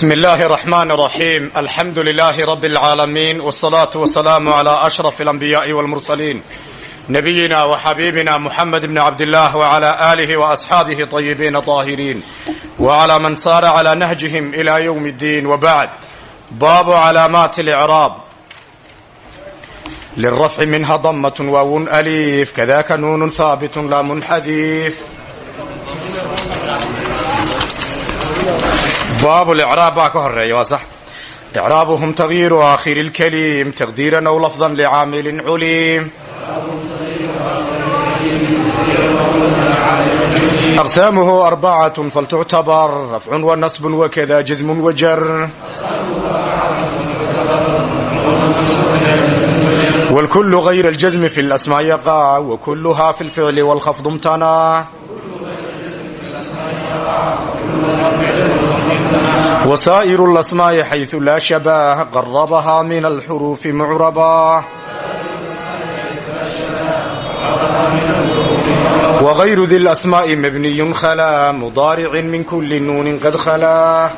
بسم الله الرحمن الرحيم الحمد لله رب العالمين والصلاة والسلام على أشرف الأنبياء والمرسلين نبينا وحبيبنا محمد بن عبد الله وعلى آله وأصحابه طيبين طاهرين وعلى من سار على نهجهم إلى يوم الدين وبعد باب علامات الإعراب للرفع منها ضمة واو أليف كذاك نون ثابت لا منحذيف باب الإعراب baa ka horeeya waa sax إعrاaبهم تغيير آخر الكليم تقديرا أو لفظا لعاamل عليم أقسامه أربعة فلتعتبر رفع ونصب وكذا جزم وجر والكل غير الجزم في الأسماء يقع وكلها في الفعل والخفض امتنع وسائر الأسماء حيث لا شباه قربها من الحروف معربا وغير ذي الأسماء مبني خلا مضارع من كل نون قد خلا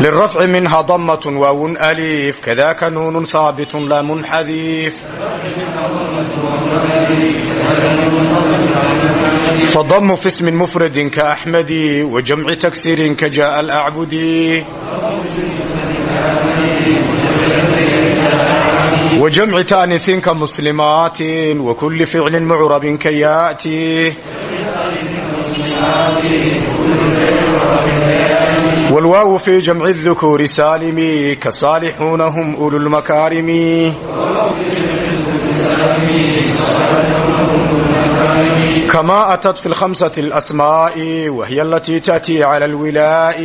للرفع منها ضمة واو أليف كذاك نون ثابت لا منحذيف فضم في اسم مفرد كأحمد وجمع تكسير كجاء الأعبدي وجمع تانث كمسلمات وكل فعل معرب كياتي والواو في جمع الذكور سالم كصالحون هم أولو المكارم كما أتت في الخمسة الأسماء وهي التي تأتي على الولاء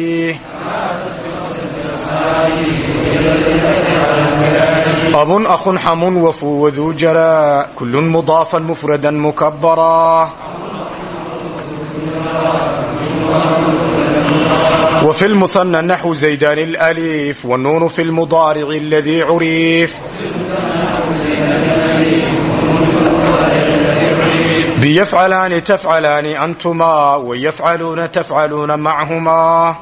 أب أخ حم وفو وذو جراء كل مضافا مفردا مكبرا وفي المثنى نحو زيدان الأليف والنون في المضارع الذي عريف بيفعلان تفعلان أنتما ويفعلون تفعلون معهما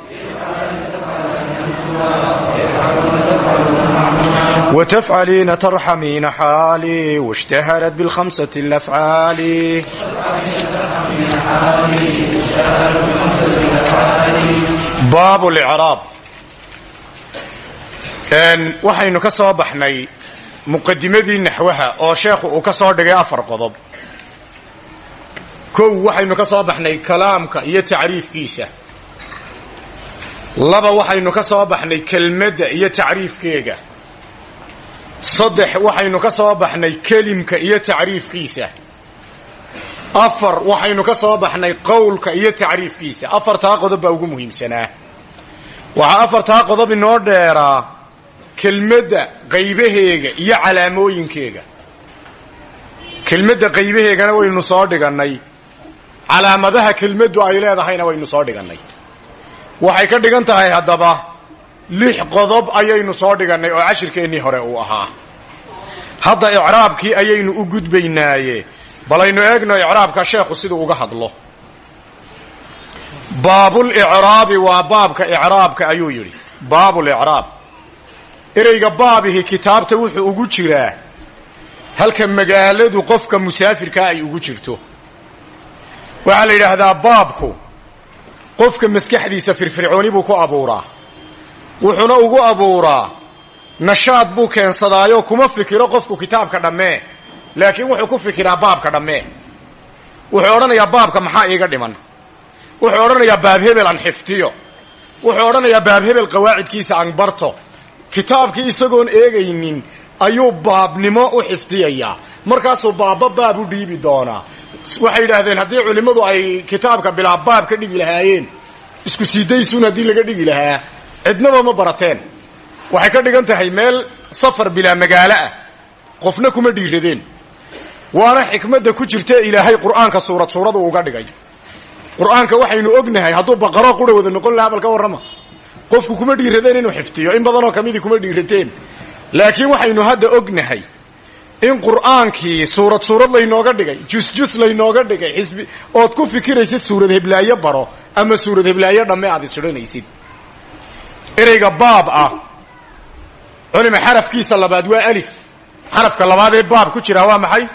وتفعلين ترحمين حالي واشتهرت بالخمسة الأفعال باب الإعراب waxaynu ka soo baxnay muqadimadii naxwaha oo sheekhu uu ka soo dhigay afar qodob kow waxaynu ka soo baxnay kalaamka iyo tacriifkiisa. Laba waxaynu ka soo baxnay kelmadda iyo tacriifkeega. Saddex waxaynu ka soo baxnay kelimka iyo tacriifkiisa. Afar waxaynu ka soo baxnay qowlka iyo tacriifkiisa. Afartaa qodob baa ugu muhiimsanaa. Waxaa afartaa qodob inoo dheeraa kelmadda qaybaheega iyo calaamooyinkeega. Kelmadda qaybaheegana waynu soo dhigannay calaamadaha kelmaddu ay leedahayna waynu soo dhigannay. Waxay ka dhigan tahay haddaba lix qodob ayaynu soo dhigannay oo cashirkeennii hore uu ahaa. Hadda icraabkii ayaynu u gudbaynaaye balaynu eegno icraabka sheekhu siduu uga hadlo. Baabulicraabi waa baabka icraabka ayuu yidhi. Baabulicraab ereyga baabihi kitaabta wuxuu ugu jiraa halka magaaladu qofka musaafirkaa ay ugu jirto waxaa la yidhaahdaa baabku. Qofka maskaxdiisa firfircooni buu ku abuuraa. Wuxuuna ugu abuuraa nashaad buu keensadaayo kuma fikiro qofku kitaabka dhammee. Laakiin wuxuu ku fikiraa baabka dhammee. Wuxuu odhanayaa baabka maxaa iiga dhiman? Wuxuu odhanayaa baab hebel aan xiftiyo. Wuxuu odhanayaa baab hebel qawaacidkiisa aan barto. Kitaabkii isagoon eegaynin ayuu baabnimo u xifdiyayaa. Markaasuu baabba baab u dhiibi doonaa waxay yidhaahdeen haddii culimmadu ay kitaabka bilaa baab ka dhigi lahaayeen isku siidaysuun haddii laga dhigi lahaa cidnaba ma barateen. Waxay ka dhigan tahay meel safar bilaa magaalo ah. Qofna kuma dhiiradeen. Waana xikmadda ku jirta ilaahay qur'aanka suurad suuradu uga dhigay. Qur'aanka waxaynu ognahay hadduu baqaro qura wada noqon lahaa bal ka warrama. Qofku kuma dhiiradeen inuu xifdiyo in badanoo kamidii kuma dhiirateen laakiin waxaynu hadda ognahay in qur'aankii suurad suurad laynooga dhigay jusjus laynooga dhigay xisbi ood ku fikiraysid suurad heblaayo baro ama suurad heblaayo dhamme aad isodhanaysid. Ereyga baab ah culima xarafkiisa labaad waa alif. Xarafka labaad ee baab ku jiraa waa maxay?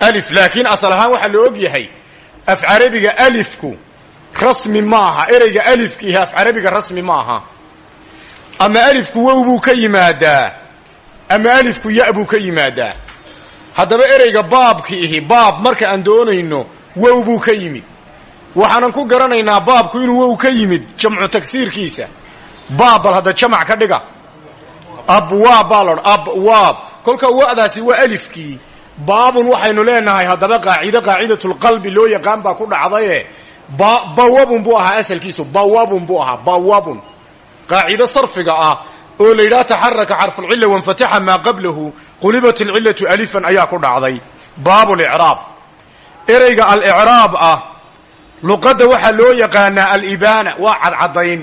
Alif laakiin asal ahaan waxaa la og yahay af carabiga alifku rasmi maaha ereyga alifkiihi af carabiga rasmi maaha ama alifku wow buu ka yimaadaa. Ama alifku ya buu ka yimaadaa. Haddaba ereyga baabkiihi baab marka aan doonayno wow buu ka yimid. Waxaanan ku garanaynaa baabku inuu wow ka yimid jamcu tagsiirkiisa. Baab bal hadda jamac ka dhiga. Abwaab baa laodha abwaab kolka wa'daasi waa alifkii. Baabun waxaynu leenahay haddaba qaacido qaacidatulqalbi loo yaqaan baa ku dhacdaye. Bawabun buu ahaa asalkiisu bawabun buu ahaa qaacido sarfiga ah oo la yidhaha taxaraka xarfulcilla wanfataxa maa qablahu qulibat alcillatu alifan ayaa ku dhacday. Baabulicraab ereyga alicraab ah luqadda waxaa loo yaqaanaa alibaana waa cadcadayn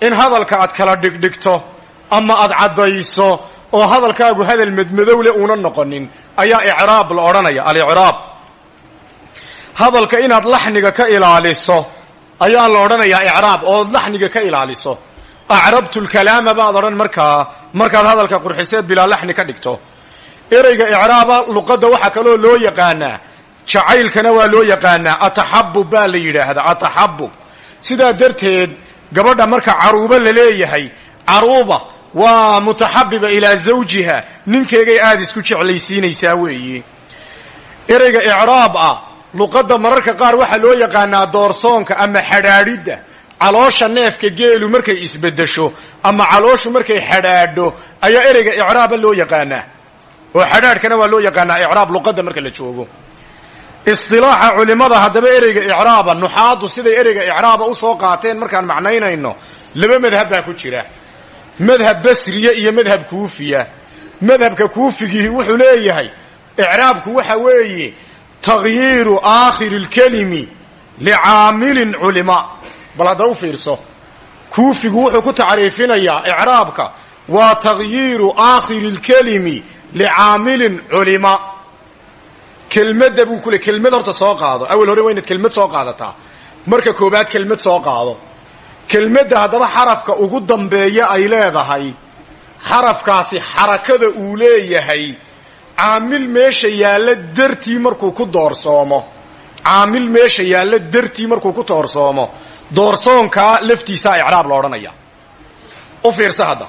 in hadalka aad kala dhigdhigto ama aad caddayso oo hadalkaagu hadal madmadowle uuna noqonin ayaa icraab la odhanaya alicraab hadalka inaad laxniga ka ilaaliso ayaa la odhanayaa icraab ood laxniga ka ilaaliso acrabtu lkalaama baad odhan markaa markaad hadalka qurxiseed bilaa laxni ka dhigto ereyga icraaba luqadda waxaa kaloo loo yaqaanaa jacaylkana waa loo yaqaanaa ataxabub baa la yidhaahdaa ataxabub sidaa darteed gabadha marka caruuba la leeyahay caruuba waa mutaxabiba ilaa zawjiha ninkeegay aada isku jeclaysiinaysaa weeye ereyga icraab ah luqadda mararka qaar waxaa loo yaqaanaa doorsoonka ama xadhaadhidda caloosha neefka geelu markay isbeddesho ama calooshu markay xadhaadho ayaa ereyga icraaba loo yaqaanaa. oo xadhaadhkana waa loo yaqaanaa icraab luqadda marka la joogo. Istilaaxa culimmada haddaba ereyga icraaba nuxaadu siday ereyga icraaba u soo qaateen markaan macnaynayno laba madhab baa ku jira. Madhab basriya iyo madhab kuufiya. Madhabka kuufigii wuxuu leeyahay icraabku waxa weeye taghyiiru aakhiri lkelimi licaamilin culima bal hadda u fiirso. Kuufigu wuxuu ku tacriifinayaa icraabka waa taghyiiru aakhiri lkelimi licaamilin culima. Kelmadda buu kule kelmad horta soo qaado. Awel hore waa inaad kelmad soo qaadataa marka koobaad kelmad soo qaado. Kelmadda haddaba xarafka ugu dambeeya ay leedahay xarafkaasi xarakada uu leeyahay caamil meesha yaalla dartii markuu ku doorsoomo caamil meesha yaalla dartii markuu ku doorsoomo doorsoonkaa laftiisaa icraab la odhanaya. U fiirsa hadda.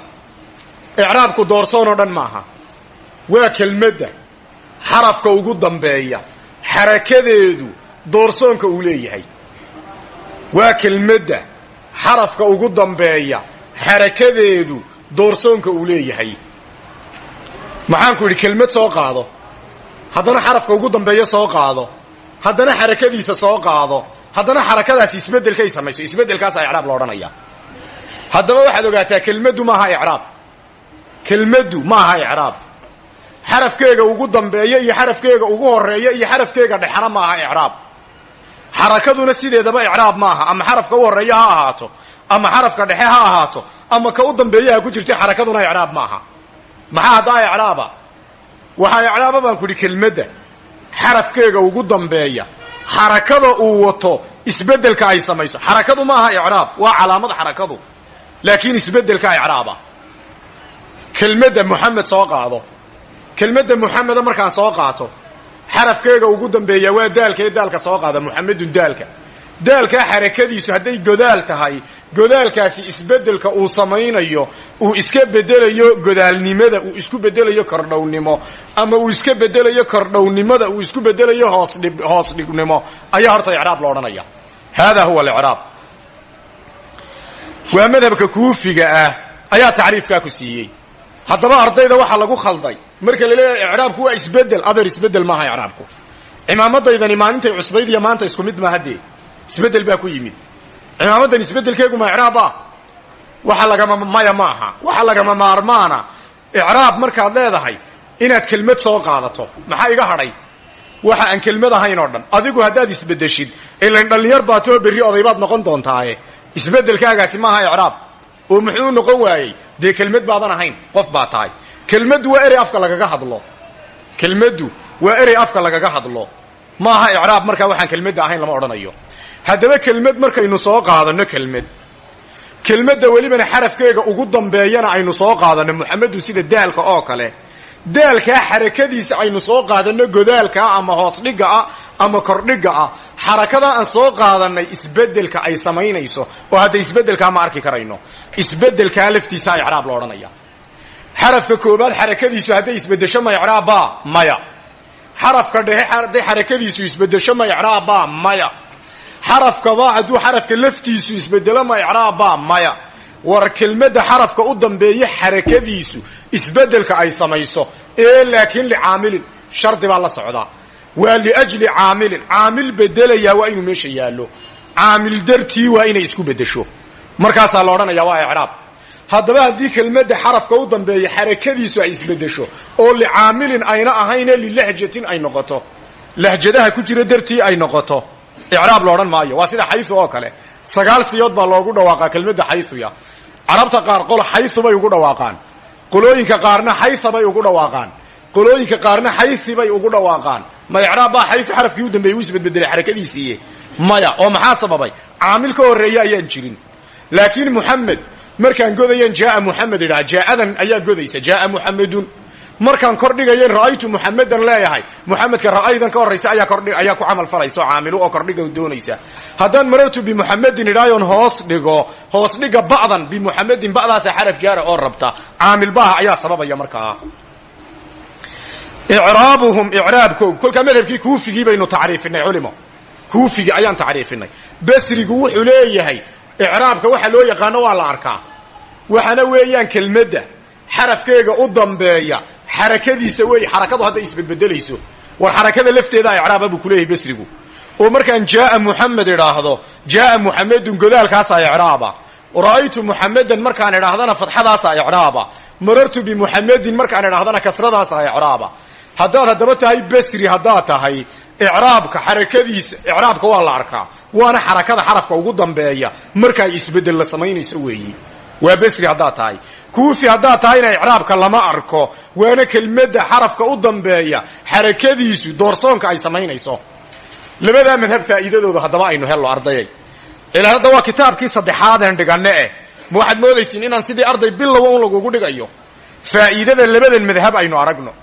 Icraabku doorsoon oo dhan maaha. Waa kelmadda. Xarafka ugu dambeeya. Xarakadeedu doorsoonka uu leeyahay. Waa kelmadda. Xarafka ugu dambeeya. Xarakadeedu doorsoonka uu leeyahay. Maxaanku yidhi kelmad soo qaado. Haddana xarafka ugu dambeeya soo qaado. Haddana xarakadiisa soo qaado haddana xarakadaasi isbeddelkay samayso. Isbeddelkaasaa icraab la odhanaya. Haddaba waxaad ogaataa kelmaddu maaha icraab. Kelmaddu maaha icraab. Xarafkeega ugu dambeeya iyo xarafkeega ugu horreeya iyo xarafkeega dhexena maaha icraab. Xarakaduna sideedaba icraab maaha. Ama xarafka u horreeya ha ahaato ama xarafka dhexe ha ahaato ama ka u dambeeya ku jirta xarakaduna icraab maaha. Maxaa haddaa icraaba? Waxaa icraaba baan ku idhi kelmadda. Xarafkeega ugu dambeeya xarakada uu wato isbeddelka ay samayso. Xarakadu maaha icraab waa calaamad xarakadu laakiin isbeddelka icraaba. Kelmadda moxamed soo qaado. Kelmadda muxameda markaan soo qaato xarafkeega ugu dambeeya waa daalka daalka soo qaada muxamedun daalka daalkaa xarakadiisu hadday godaal tahay godaalkaasi isbeddelka uu samaynayo uu iska bedelayo godaalnimada uu isku bedelayo kordhownimo ama uu iska bedelayo kordhownimada uu isku bedelayo hoosdhib hoos dhignimo ayaa horta icraab lo odhanaya. Hada huwa alicraab. Waa madhabka kuufiga ah ayaa tacriifkaa ku siiyey. Haddaba ardayda waxaa lagu khalday marka la leeyahay icraabku waa isbeddel adeer isbeddel maaha icraabku. Cimaamadaydani maalintay cusbayd iyo maanta isku mid maaha dee isbeddel baa ku yimid. Cimaamadan isbedelkeegu ma icraab ah waxa lagama maya maaha. Waxa lagama maarmaana icraab markaad leedahay inaad kelmad soo qaadato. Maxaa iga hadhay? Waxa aan kelmad ahayn oo dhan. Adigu haddaad isbedeshid ilan dhallinyar baatoo berri odaybaad noqon doontaaye. Isbedelkaagaasi maaha icraab. Oo muxuu noqon waayey dee kelmad baadan ahayn qof baa tahay. Kelmaddu waa erey afka lagaga hadlo. Kelmaddu waa erey afka lagaga hadlo. Maaha icraab markaa waxaan kelmadda ahayn lama odhanayo haddaba kelmad markaynu soo qaadanno kelmad. Kelmadda welibana xarafkeega ugu dambeeyana aynu soo qaadanno muxamedun sida daalka oo kale. Daalkaa xarakadiisa aynu soo qaadanno godaalkaa ama hoos dhigga ah ama kordhigga ah. Xarakadaa aan soo qaadannay isbeddelka ay samaynayso oo hadda isbeddelkaa ma arki karayno. Isbeddelkaa laftiisaa icraab la odhanaya. Xarafka koobaad xarakadiisu hadday isbeddesho ma icraabbaa maya. Xarafka dhexe hadday xarakadiisu isbeddesho ma icraabbaa maya xarafkaba hadduu xarafka laftiisu isbedelo ma icraabbaa maya. War kelmadda xarafka u dambeeya xarakadiisu isbeddelka ay samayso ee laakiin licaamilin shardi baa la socdaa. Waa liajli caamilin caamil bedelayaa waa inuu meesha yaallo. Caamil dartii waa inay isku beddesho. Markaasaa la odhanayaa waa icraab. Haddaba haddii kelmadda xarafka u dambeeya xarakadiisu ay isbeddesho oo licaamilin ayna ahayne lilahjatin ay noqoto. Lahjadaha ku jira dartii ay noqoto icraab la odhan maayo. Waa sida xayu oo kale. Sagaal siyood baa loogu dhawaaqaa kelmadda xayuya carabta qaar qol xayu bay ugu dhawaaqaan. Qolooyinka qaarna xaya bay ugu dhawaaqaan. Qolooyinka qaarna xayi bay ugu dhawaaqaan. Ma icraab baa xayu xarafkii u dambeeyey u isbedbedelay xarakadiisiiye maya oo maxaa sababay? Caamil ka horreeya ayaan jirin. Laakiin muxamed markaan godayan jaaa muxamed idhaha jaa'adan ayaa godaysa. Jaaa muxamedun markaan kordhigayan ra'aytu muxamedan leeyahay. Muxamedka ra'aydan ka horraysa ayaa ku camal falaysa caamilu oo kordhiga doonaysa. Haddaan marartu bimuxamedin idhaayon hoos dhigo hoos dhiga ba'dan bimuxamedin ba'daasa xaraf jaara oo rabta caamil baaha ayaa sababaya markaa icraabuhum icraabkoog kolkaa madhabkii kuufigii baynu tacriifinay culimo. Kuufigii ayaan tacriifinay. Basrigu wuxuu leeyahay icraabka waxa loo yaqaano waa la arkaa. Waxaana weeyaan kelmadda xarafkeega u dambeeya xarakadiisa wey xarakadu hadday isbedbedelayso. War xarakada lafteeda icraaba buu kuleeyahay basrigu. Oo markaan jaaa muxamed idhaahdo jaaa muxamedun godaalkaasaa icraaba ra'aytu muxamedan markaan idhaahdana fadxadaasaa icraaba marartu bimuxamedin markaan idhaahdana kasradaasaa icraaba haddaad haddaba tahay basri haddaad tahay icraabka xarakadiisa icraabka waa la arkaa. Waana xarakada xarafka ugu dambeeya. Markaay isbeddel la samaynayso weeyi waa basri haddaad tahay. Kuufi haddaad tahayna icraabka lama arko waana kelmadda xarafka u dambeeya xarakadiisu doorsoonka ay samaynayso. Labadaa madhab faa'iidadooda haddaba aynu hello ardayay. Ilaa hadda waa kitaabkii saddexaadeen dhiganne eh. Ma waxaad moodaysiin inaan sidii arday bilowa un lagugu dhigayo. Faa'iidada labadan madhab aynu aragno.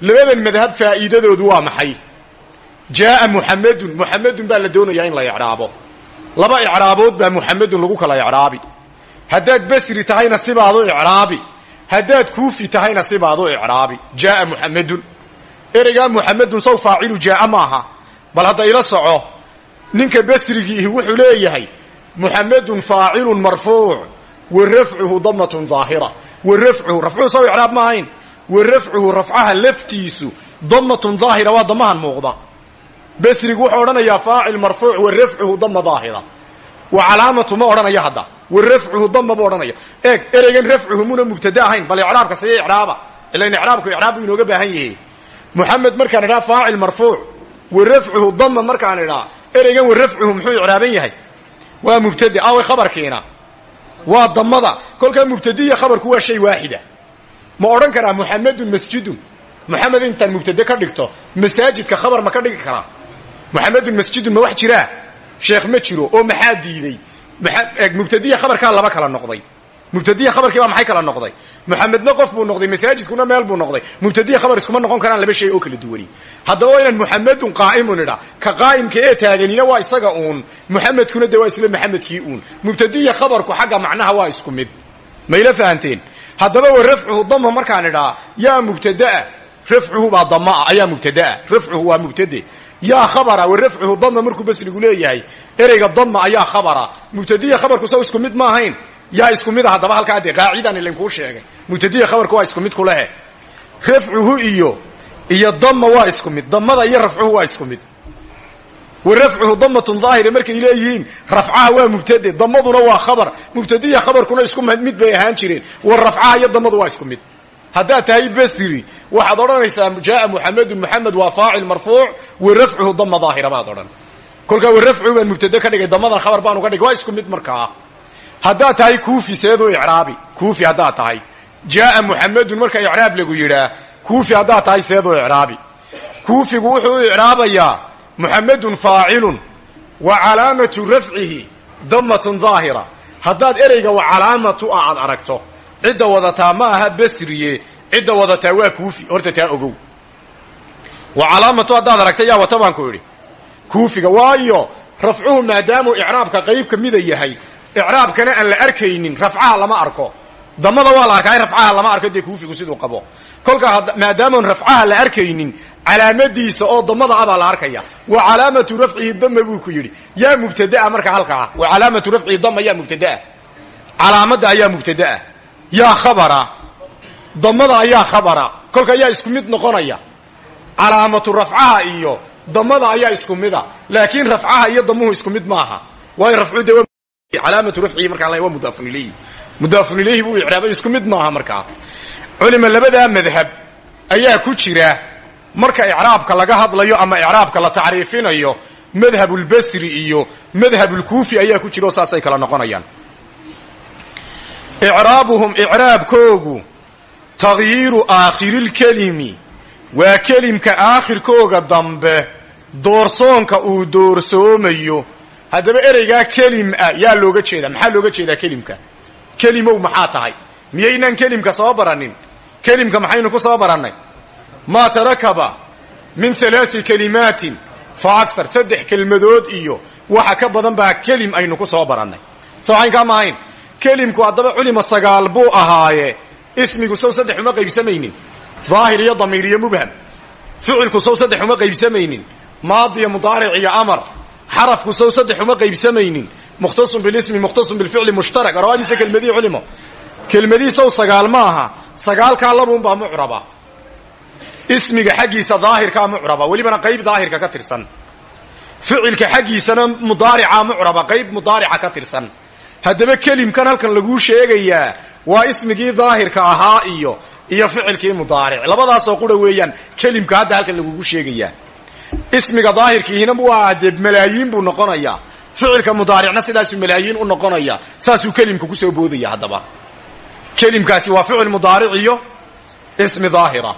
Labadan madhab faa'iidadoodu waa maxay? Jaaa muxamedun muxamedun baa la doonayaa in la icraabo. Laba icraabood baa muxamedun lagu kala icraabi haddaad basri tahayna sibaad u icraabi. Haddaad kuufi tahayna sibaad u icraabi. Jaaa muxamedun ereygaa muxamedun saw faacilu jaaa maaha bal hadda ila soco ninka basrigiihi wuxuu leeyahay muxamedun faacilun marfuuc wa rafcuhu damatun daahira wa rafcuhu rafcuhu saw icraab ma ahayn. Wa rafcuhu rafcaha laftiisu damatun daahira waa damahan muuqda. Basrigu wuxuu odhanayaa faacil marfuuc wa dama daahira calaamatu ma odhanaya hadda wa rafcuhu dama bu odhanaya eeg ereygan rafcuhu muna mubtada ahayn bal icraabka siya icraaba? Ilan icraabku icraab buu inooga baahan yahay. Muxamed markaan idhaha faacil marfuuc. Wa rafcuhu dama markaan idhaa ereygan wa rafcuhu muxuu icraaban yahay? Waa mubtade away khabarkiina. Waa damada kolkaa mubtadiya khabarku waa shay waaxida ma odhan karaa muxamedun masjidun? Muxamed intaan mubtade ka dhigto masaajidka khabar ma ka dhigi karaa? Muxamedun masjidun ma wax jiraa? Sheekh mubtadiya khabarkaa laba kala noqday. Mubtadiya khabarkii baa maxay kala noqday? Muxamedna qof buu noqday masaajidkuna meel buu noqday. Mubtadiya khabar iskuma noqon karaan laba shay oo kala duwani. Haddaba waa inaan muxamedun qaa'imun idha. Ka qaa'imka ee taaganina waa isaga uun. Muxamedkuna de waa isla maxamedkii uun. Mubtadiya khabarku xagga macnaha waa isku mid. Mayla fahanteen? Haddaba wa rafcuhu dama markaan idhaa yaa mubtadaa rafcuhu baa damaa ayaa mubtadaa rafcuhu waa mubtade yaa khabara wa rafcuhu dama markuu basrigu leeyahay ereyga dama ayaa khabara. Mubtadiya khabarku saw isku mid ma ahayn yaa isku mid a haddaba halkaa dee qaacidan ilankuu sheegay. Mubtadiya khabarku waa isku mid kulehe rafcuhu iyo iyo dama waa isku mid. Damada iyo rafcuhu waa isku mid. Wa rafcuhu damatun daahira markay leeyihiin rafcaha waa mubtade damaduna waa khabar. Mubtadiya khabarkuna isku mid bay ahaan jireen. Wa rafcaha iyo damadu waa isku mid haddaad tahay basri waxaad odhanaysaa jaaa muxamedun muxamed waa faacil marfuuc wa rafcuhu dama daahira baad odhan. Kolkaa wa rafcuhu baan mubtade ka dhigay damadan khabar baan uga dhigay isku mid markaa. Haddaad tahay kuufi seedu icraabi kuufi haddaad tahay. Jaaa muxamedun marka icraab lagu yidhaa kuufi haddaad tahay seeduu icraabi. Kuufigu wuxuu u icraabayaa muxamedun wa calaamatu rafcihi damatun daahira. Haddaad ereyga wa calaamatu aad aragto cidda wadataa ma aha basriye cidda wadataa waa kuufi horta taa ogow. Wa calaamatu haddaad aragta yaa wata ku idhi. Kuufiga waayo rafcuhu maadaamuu icraabka qayb ka mida yahay icraabkana aan la arkaynin rafcaha lama arko. Damada waa la arkaa rafcaha lama arko dee kuufigu siduu qabo. Kolkaa maadaamaan rafcaha la arkaynin calaamadiisa oo damada abaa la arkaya. Wa calaamatu rafcihi dama buu ku yidhi. Yaa mubtadaa marka halkaa. Wa calaamatu rafcihi dama yaa mubtadaa. Calaamadda ayaa mubtadaa yaa khabara. Damada ayaa khabara. Kolka yaa isku mid noqonaya. Calaamatu rafcaha iyo damada ayaa isku mida. Laakiin rafcaha iyo damuhu isku mid maaha. Waayo rafcu de calaamatu rafcihi markaa waa mudaafun ilayhi. Mudaafun ilayhi buu icraabay isku mid maaha markaa culima labadaa madhab ayaa ku jira. Marka icraabka laga hadlayo ama icraabka la tacriifinayo madhabulbasri iyo madhabulkuufi ayaa ku jira saasay kala noqonayaan icraabuhum icraabkoogu taghyiiru aakhiriilkelimi waa kelimka aakhirkooga dambe doorsoonka uu doorsoomayo haddaba ereygaa kelim ah yaa looga jeedaa maxaa looga jeedaa kelimka? Kelimow maxaa tahay? Miyaynaan kelimka soo baranin? Kelimka maxaynu ku soo barannay? Maa tarakaba min halaati kalimaatin fa akthar saddex kelmadood iyo waxa ka badan baa kelim aynu ku soo barannay. Soo kelimku haddaba culima sagaal buu ahaaye. Ismigu sow saddex uma qaybsamaynin. Daahir iyo damiir iyo mubham. Ficilku sow saddex uma qaybsamaynin. Maadi iyo mudaaric iyo amar. Xarafku sow saddex uma qaybsamaynin. Mukhtasun bilismi mukhtasun bilficli mushtarak. Arawaadiisa kelmadihii culimo. Kelmadihii sow sagaal ma aha. Sagaalkaa labuunbaa mucraba ismiga xaggiisa daahirkaa mucraba welibana qayb daahirka ka tirsan. Ficilka xaggiisana mudaaricaa mucraba qayb mudaarica ka tirsan haddaba kelimkan halkan laguu sheegayaa waa ismigii daahirka ahaa iyo iyo ficilkii mudaaric. Labadaasoo qura weeyaan kelimka hadda halkan lagugu sheegayaa ismiga daahirkiihina waa dee malaayiin buu noqonayaa ficilka mudaaricna sidaasuu malaayiin u noqonaya. Saasuu kelimka ku soo boodaya haddaba. Kelimkaasi waa ficil mudaaric iyo ismi daahira.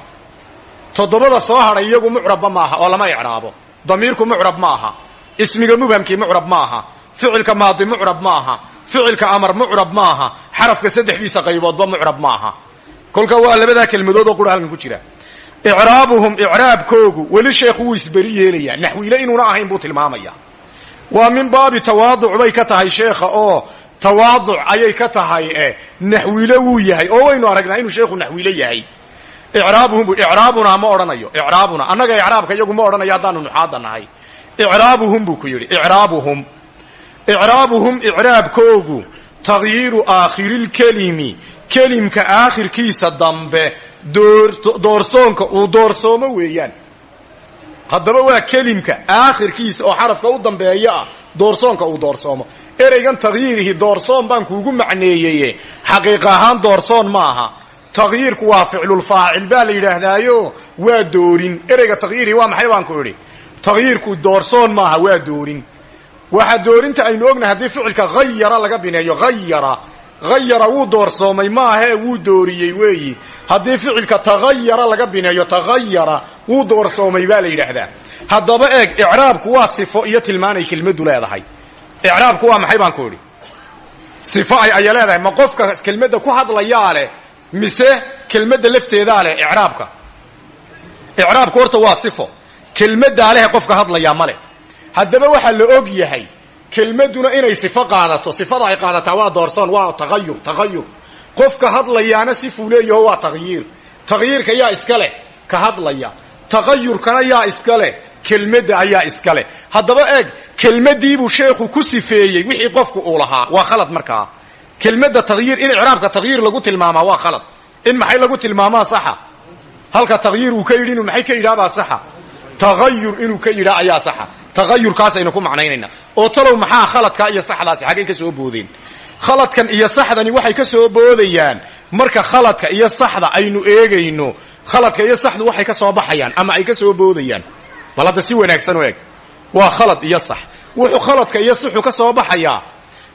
Toddobada soo hadhay iyagu mucrabba maaha oo lama icraabo. Damiirku mucrab ma aha. Ismiga mubhamkii mucrab ma aha ficilka maadi mucrab ma aha ficilka amar mucrab ma aha xarafka saddexdiisa qayboodba mucrab ma aha kolka waa labadaa kelmadood oo qura halkan ku jira. Icraabuhum icraabkoogu weli sheekhu wuu isberi yeelayaa. Naxwiile inuuna ahayn buu tilmaamaya. Waa min baabi tawaaduc bay ka tahay sheekha oo tawaaduc ayay ka tahay e naxwiile wuu yahay. Oo waynu aragnaa inuu sheekhu naxwiile yahay. Icraabuhum icraabunaa ma odhanayo. Icraabuna annaga icraabka iyagu ma odhanayo haddaanu nuxaada nahay. Icraabuhum buu ku yidhi. Icraabuhum icraabuhum icraabkoogu taghyiiru aakhiriilkelimi kelimka aakhirkiisa dambe doorsoonka uu doorsoomo weeyaan. Haddaba waa kelimka aakhirkiisa oo xarafka u dambeeya ah doorsoonka uu doorsoomo ereygan takhyiirihi doorsoon baan kuugu macneeyeye. Xaqiiq ahaan doorsoon ma aha. Takhyiirku waa ficlulfaacil baa la yidhaahdaayo waa doorin. Ereyga takhyiirihi waa maxay baan ku idhi? Takhyiirku doorsoon maaha waa doorin waxa doorinta aynu ognahay haddii ficilka hayara laga bineeyo hayara hayara wuu doorsoomay maahee wuu dooriyey weeyi. Haddii ficilka taghayara laga bineeyo taghayara wuu doorsoomay baa la yidhaahdaa. Haddaba eeg icraabku waa sifo iyo tilmaanay kelmaddu leedahay. Icraabku waa maxay baan ku idhi? Sifo ay aya leedahay. Ma qofka kelmadda ku hadlayaa leh mise kelmadda lafteedaa leh icraabka? Icraabku horta waa sifo. Kelmaddaa leh qofka hadlayaa ma leh haddaba waxaa la og yahay kelmadduna inay sifo qaadato. Sifada ay qaadataa waa doorsoon waa taghayur taghayur qofka hadlayaana sifuu waa takhyiir takhyiirka yaa iska leh ka hadlaya. Taghayurkana yaa iska leh kelmadda ayaa iska leh. Haddaba eeg kelmaddiibuu sheekhu ku sifeeyey wixii qofku uu lahaa. Waa khalad markaa. Kelmadda takhyiir in icraabka takhyiir lagu tilmaamaa waa khalad. In maxay lagu tilmaamaa saxa? Halka takhyiir uu ka yidhi inuu maxay ka yidhahabaa saxa taghayur inuu ka yidhaa ayaa saxa. Taghayurkaasaynu ku macnaynaynaa oo talow maxaa khaladkaa iyo saxdaasi? Xaggay ka soo boodeen khaladkan iyo saxdani waxay ka soo boodayaan. Marka khaladka iyo saxda aynu eegayno khaladka iyo saxdu waxay ka soo baxayaan ama ay ka soo boodayaan? Bal hadda si wanaagsan u eg. Waa khalad iyo sax. Wuxuu khaladka iyo sixu ka soo baxayaa.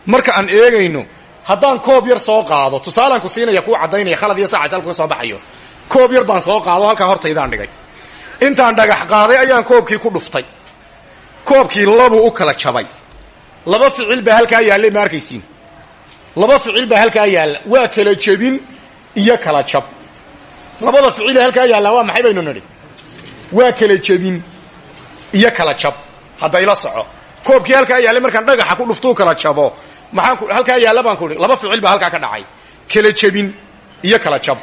Marka aan eegayno haddaan koob yar soo qaado tusaalaan ku siinaya kuu caddaynaya khalad iyo sax halku ka soo baxayo. Koob yar baan soo qaado halkaa hortaydaan dhigay intaan dhagax qaaday ayaan koobkii ku dhuftay. Koobkii labuu u kala jabay. Laba ficil baa halkaa yaallay ma arkaysiin. Laba ficil baa halkaa yaalla waa kala jebin iyo kala jab. Labada ficilee halkaa yaallaa waa maxay baynu nidhi? Waa kala jebin iyo kala jab. Hadda ila soco. Koobkii halkaa yaallay markaan dhagaxa ku dhuftuu kala jabo maxaan halkaa yaalla baan ku laba ficil baa halkaa ka dhacay. Kala jebin iyo kala jab.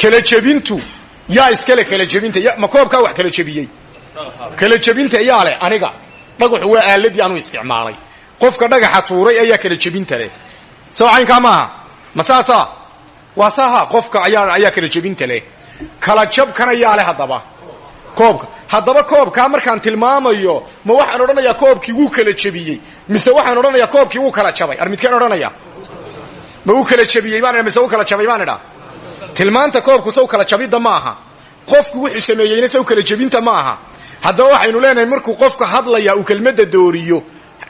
Kala jebintu yaa iskale kala jebinta ma koobkaa wax kala jebiyey? Kala jebinta yaa leh aniga. Dhagaxu waa aaladii aanu isticmaalay. Qofka dhagaxa tuuray ayaa kala jebinta leh. Soo caynkaa maaha? Ma qofka ayaa ayaa kala jebinta leh. Kala jabkana yaa leh haddaba. Koobka. Haddaba koobkaa markaan tilmaamayo ma waxaan odhanayaa koobkii wuu kala jebiyey. Mise waxaan odhanayaa koobkii wuu kala jabay. Ar midkeen ma uu kala jebiyey baan mise uu kala jabay baan idhaa tilmaanta koobku saw kala jabidda ma aha qofku wuxuu sameeyeyna saw kala jebinta ma aha haddaba waxaynu leenahay markuu qofka hadlayaa uu kelmadda dooriyo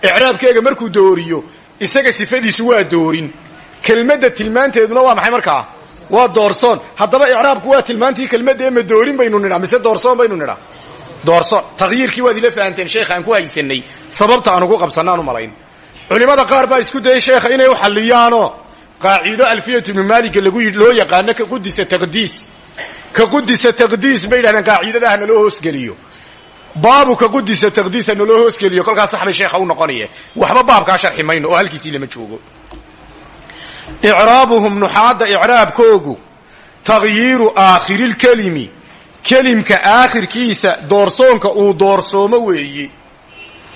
icraabkeega markuu dooriyo isaga sifadiisu waa doorin. Kelmadda tilmaanteeduna waa maxay markaa? Waa doorsoon. Haddaba icraabku waa tilmaantii kelmadda ee ma doorin baynu nidhaa mise doorsoon baynu nidhaa doorsoon. Takhyiirkii waad ila fahanteen sheekha aan ku haysanay. Sababta aan ugu qabsannaan u malayn. Culimmada qaar baa isku dayay sheekha inay u xalliyaanoo qaaciido alfiyatu ibnu maalika loo yaqaano ka qudisa taqdiis. Ka qudisa taqdiis bay yidhahdeen qaaciidadaha naloo hoosgeliyo. Baabu ka qudisa taqdiis ha naloo hoosgeliyo kolkaas sax bay sheekha u noqonaya waxba baabkaa sharxi mayno oo halkiisii lama joogo. Icraabuhum nuxaadda icraabkoogu takhyiiru aakhiriilkelimi kelimka aakhirkiisa doorsoonka uu doorsoomo weeye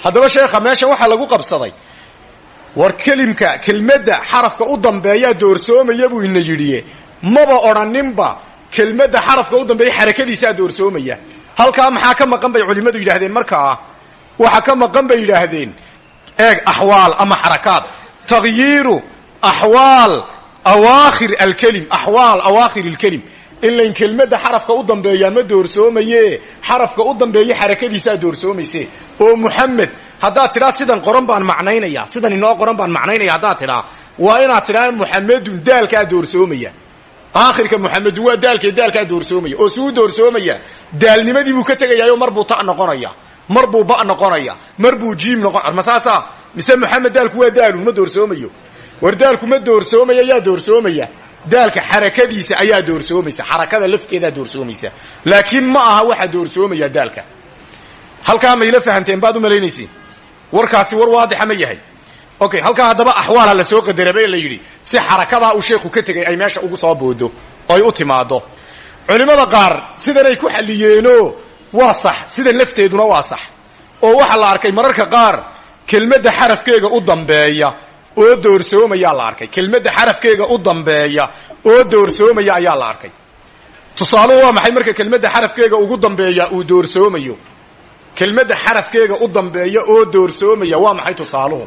haddaba sheekha meeshan waxaa lagu qabsaday war kelimka kelmadda xarafka u dambeeyaa doorsoomaya buu ina yidhiye maba odhaninba kelmadda xarafka u dambeeya xarakadiisaa doorsoomaya. Halkaa maxaa ka maqan bay culimmadu yidhaahdeen? Markaa waxa ka maqan bay yidhaahdeen eeg axwaal ama xarakaad. Takhyiiru axwaal awaakhir alkelim axwaal awaakhir alkelim. Ilayn kelmadda xarafka u dambeeyaa ma doorsoomaye xarafka u dambeeya xarakadiisaa doorsoomayse oo muxamed haddaad tidhaa sidan qoran baan macnaynaya sidan inoo qoran baan macnaynaya haddaad tidhaa. Waa inaad tidhaa muxamedun daalkaa doorsoomaya. Aakhirka muxamedun waa daalkee daalkaa doorsoomaya. Oo suu doorsoomaya. Daalnimadii buu ka tegayaayo mar buu ta noqonaya. Mar buu ba noqonaya. Mar buu jiim noqon ma saasa mise muxamed daalku waa daalun ma doorsoomayo war daalku ma doorsoomaya yaa doorsoomaya. Daalka xarakadiisa ayaa doorsoomaysa xarakada lafteedaa doorsoomaysa laakiin ma aha waxaa doorsoomaya daalka. Halkaa mayla fahamteen baad u malaynaysiin warkaasi war waadixa ma yahay. Okay halkaa haddaba axwaala la soo qadaraba la yidhi. Si xarakadaa uu sheekhu ka tegay ay meesha ugu soo boodo oo ay u timaado culimmada qaar sidanay ku xalliyeenoo waa sax. Sidan lafteeduna waa sax. Oo waxaa la arkay mararka qaar kelmadda xarafkeega u dambeeya oo doorsoomayaa la arkay. Kelmadda xarafkeega u dambeeya oo doorsoomaya ayaa la arkay. Tusaaluhu waa maxay marka kelmadda xarafkeega ugu dambeeya uu doorsoomayo kelmadda xarafkeega u dambeeya oo doorsoomaya waa maxay tusaaluhu?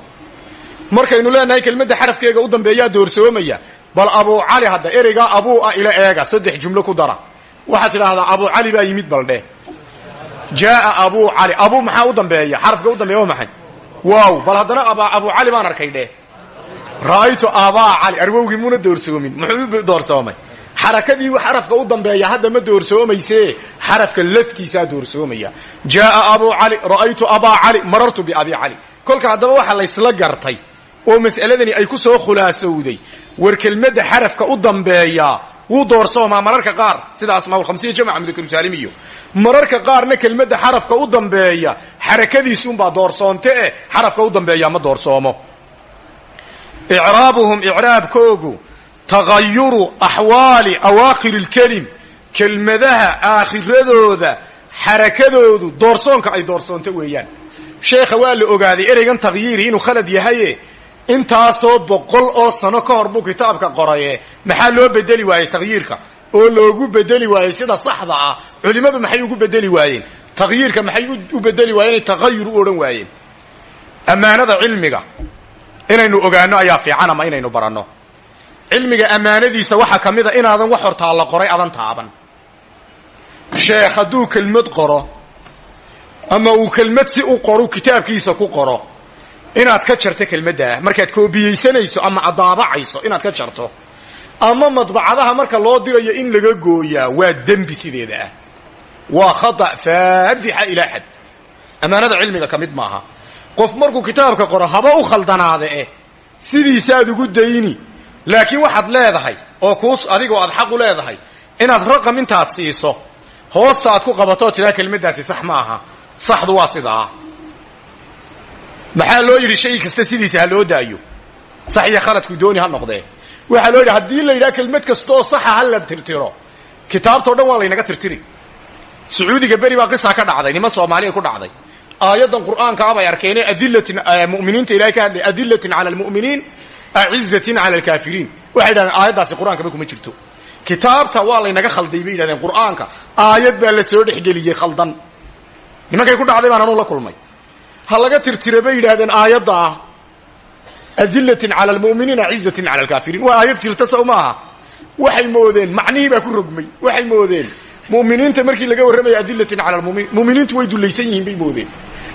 Markaynu leenahay kelmadda xarafkeega u dambeeyaa doorsoomaya bal abuu cali hadda ereygaa abuu ah ila eega saddex jumlo ku dara. Waxaad tidhaahdaa abuu cali baa yimid baldhe jaaa abuu cali. Abuu maxaa u dambeeya? Xarafka u dambeeya waa maxay? Waaw bal haddana abuu cali baan arkay dheh. Ra'aytu abaa cali arwowgii muuna doorsoomin muxuu doorsoomay xarakadii xarafka u dambeeya hadda ma doorsoomayse xarafka laftiisaa doorsoomaya. Jaaa abuu cali ra'aytu abaa cali marartu biabii cali kolka haddaba waxaa laysla gartay oo mas'aladani ay ku soo khulaasowday. War kelmadda xarafka u dambeeya wuu doorsoomaa mararka qaar sida asmaauhamsiya jamca mudakrusaalim iyo. Mararka qaarna kelmadda xarafka u dambeeya xarakadiisuunbaa doorsoonte eh xarafka u dambeeya ma doorsoomo icraabuhum icraabkoogu tagayuru axwaali awaakhir ilkelim kelmadaha aakhiradooda xarakadoodu doorsoonka ay doorsoonto weeyaan sheekha waa la ogaaday ereygan takhyiiri inuu khalad yahaye intaasoo boqol oo sano ka hor buu kitaabka qoraye maxaa loo bedeli waayey takhyiirka oo loogu bedeli waayey sida saxda ah culimmadu maxay ugu bedeli waayeen takhyiirka maxay u bedeli waayeen inay takhayur u odhan waayeen ammaanada cilmiga inaynu ogaano ayaa fiican ama inaynu baranno cilmiga ammaanadiisa waxaa ka mid a inaadan wax hortaa la qoray adan taaban. Sheekh hadduu kelmad qoro ama uu kelmad si u qoru kitaabkiisa ku qoro inaad ka jarto kelmaddaa markaad koobiyeysanayso ama cadaabacayso inaad ka jarto. Ama madbacadaha marka loo dirayo in laga gooyaa waa dembi sideeda ah. Waa khata faadixa ilaa xad ammaanada cilmiga ka mid maaha. Qof markuu kitaabka qoro haba u khaldanaade eh. Sidiisaaad ugu dayni laakiin waxaad leedahay oo kuus adigoo aad xaq u leedahay inaad raqam intaad siiso hoosta aad ku qabatoo tiraa kelmaddaasi sax ma aha. Saxdu waa sidaa maxaa loo yidhi shay kasta sidiisa ha loo daayo? Sax iyo khaladku dooni ha noqdee. Waxaa loo yidhi haddii la yidhaha kelmad kastaoo saxa ha la tirtiro kitaabtao dhan waa laynaga tirtiri. Sacuudiga beri baa qisaa ka dhacday niman soomaaliya ku dhacday. Aayaddan qur'aanka abay arkeene adilatin muminiinta ilahay ka hadlay adilatin cala almu'miniin acizatin cala alkaafiriin. Waxay yidhahdeen aayaddaasi qur'aankaba kuma jirto. Kitaabta waa laynaga khalday bay yidhahdeen qur'aanka. Aayad baa la soo dhexgeliyey khaldan. Nimankay ku dhacday baan anuu la kulmay. Ha laga tirtira bay yidhahdeen aayadda ah adilatin cala almu'miniin acizatin cala alkaafiriin. Waa aayad jirta sow maaha. Waxay moodeen macnihii baa ku rogmay. Waxay moodeen muminiinta markii laga warramaya adilatin cala lmuminiin muminiintu way dulaysan yihiin bay moodeen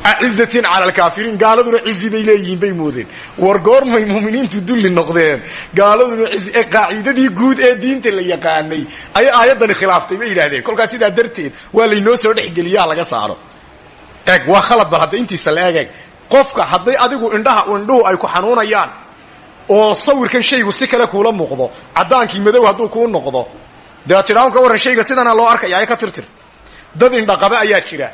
acizatin cala alkaafiriin gaaladuna cizi bay leeyihiin bay moodeen. War goormay muminiintu dulli noqdeen. Gaaladuna cizi qaacidadii guud ee diinta la yaqaanay ayay aayaddani khilaaftay bay yidhahdeen kolkaas sidaa darteed waa laynoo soo dhexgeliyaa laga saaro. Eeg waa khalad bal hadda intiisa la qofka hadday adigu indhaha indhuhu ay ku xanuunayaan oo sawirkan shaygu si kale kuula muuqdo caddaankii madow hadduu kuu noqdo dee tidhaahun ka shayga sidana loo arkaya ay ka tirtir. Dad indhaqabe ayaa jira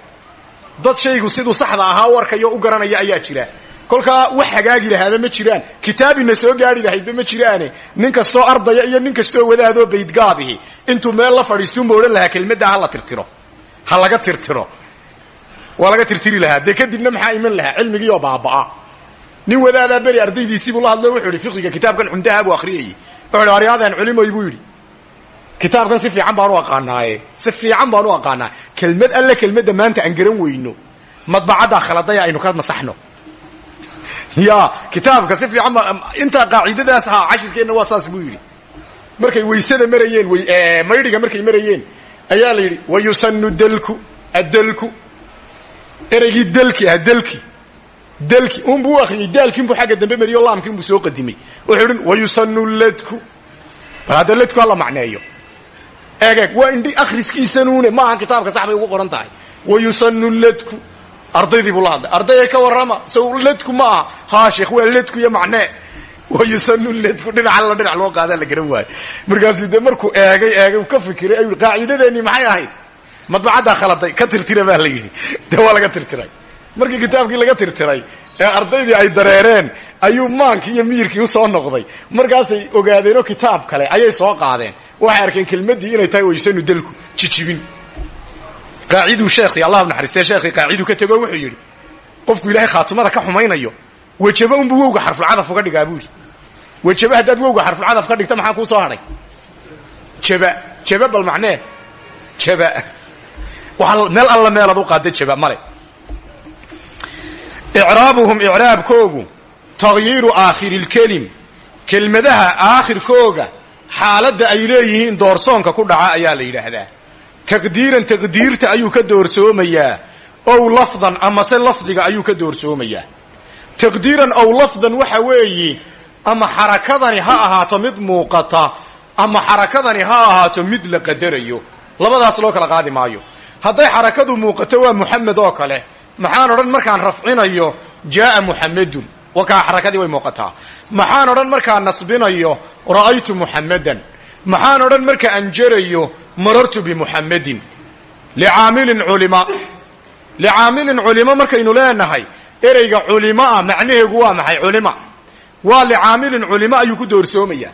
dad shaygu siduu saxda ahaa u arkayo u garanaya ayaa jira. Kolkaa wax hagaagi lahaaba ma jiraan. Kitaabina soo gaari lahaydba ma jiraane. Nin kastoo ardaya iyo nin kastoo wadaadoo baydgaabihi intuu meel la fadhiistuunba odhan lahaa kelmadda ha la tirtiro. Ha laga tirtiro. Waa laga tirtiri lahaa. Dee kadibna maxaa iman lahaa? Cilmigiioo baaba'a. Nin wadaadaa beri ardaydiisiibuu la hadlo wuxuu yidhi fiqiga kitaabkan cumdaha buu akhriyayey wuxuu yidhi aryaadeen culimoy buu yidhi kitaabkan si fiican baan u aqaanaaye. Si fiican baan u aqaanaa kelmad alle kelmadda maanta aan garan weyno. Madbacaddaa khaladaya aynu ka masaxno. Ya kitaabka si fiican intaa qaacidadaas ahaa cashirkeenna waa saas buu yidhi. Markay waysada marayeen maydhiga markay marayeen ayaa la yidhi wayusanu dalku addalku ereygii dalki ah dalki dalki unbuu u akriyey daalkiinbuu xagga dambe mariyo laamkiinbuu soo qadimay. Wuxuu idhi wayusanu ladku bal hadda ladku hala macneeyo egeeg waa indhi akhriskiisanuune maaha kitaabka sax bay ugu qoran tahay wayusanu ladku. Ardaydii buu la hadlay. Ardayga ka warrama sow ladku ma aha. Haa sheekh waa ladku iyo macnee wayusanu ladku dhinac alla dhinac loo qaadaa la garan waayo. Markaasuu dee markuu eegay eegay ka fikiray ayuu qaacidadeennii maxay ahayd? Madbacaddaa khaladay ka tirtira markii kitaabkii laga tirtiray ee ardaydii ay dareereen ayuu maankii iyo miyirkii u soo noqday. Markaasay ogaadeenoo kitaab kale ayay soo qaadeen. Waxay arkeen kelmaddii inay tahay waysanu dalku jijibin. Qaaciduu sheekhi allah naxariistee sheekhii qaaciduu ka tego wuxuu yidhi qofku ilaahay khaatumada ka xumaynayo wejaba unbuu wowga xarfulcadaf uga dhigaa buu yidhi. Wejaba haddaad wowga xarfulcadaf ka dhigto maxaa kuu soo hadhay jaba jaba bal macnee jaba. Meel alla meelaad u qaada jaba male icraabuhum icraabkoogu taghyiiru aakhiri lkelim kelmadaha aakhirkooga xaaladda ay leeyihiin doorsoonka ku dhaca ayaa la yidhaahdaa. Taqdiiran taqdiirta ayuu ka doorsoomayaa. Ow lafdan amase lafdiga ayuu ka doorsoomayaa. Taqdiiran ow lafdan waxa weeyi ama xarakadani ha ahaato mid muuqata ama xarakadani ha ahaato mid la qadarayo. Labadaas loo kala qaadi maayo. Hadday xarakadu muuqato waa muxamed oo kale maxaan odhan markaan rafcinayo jaaa muxamedun wakaa xarakadii way muuqataa. Maxaan odhan markaan nasbinayo ra'aytu muxamedan maxaan odhan marka aan jarayo marartu bimuxamedin licaamilin culima. Licaamilin culimo markaynu leenahay ereyga culimaa macnaheegu waa maxay culima? Waa licaamilin culimo ayuu ku doorsoomayaa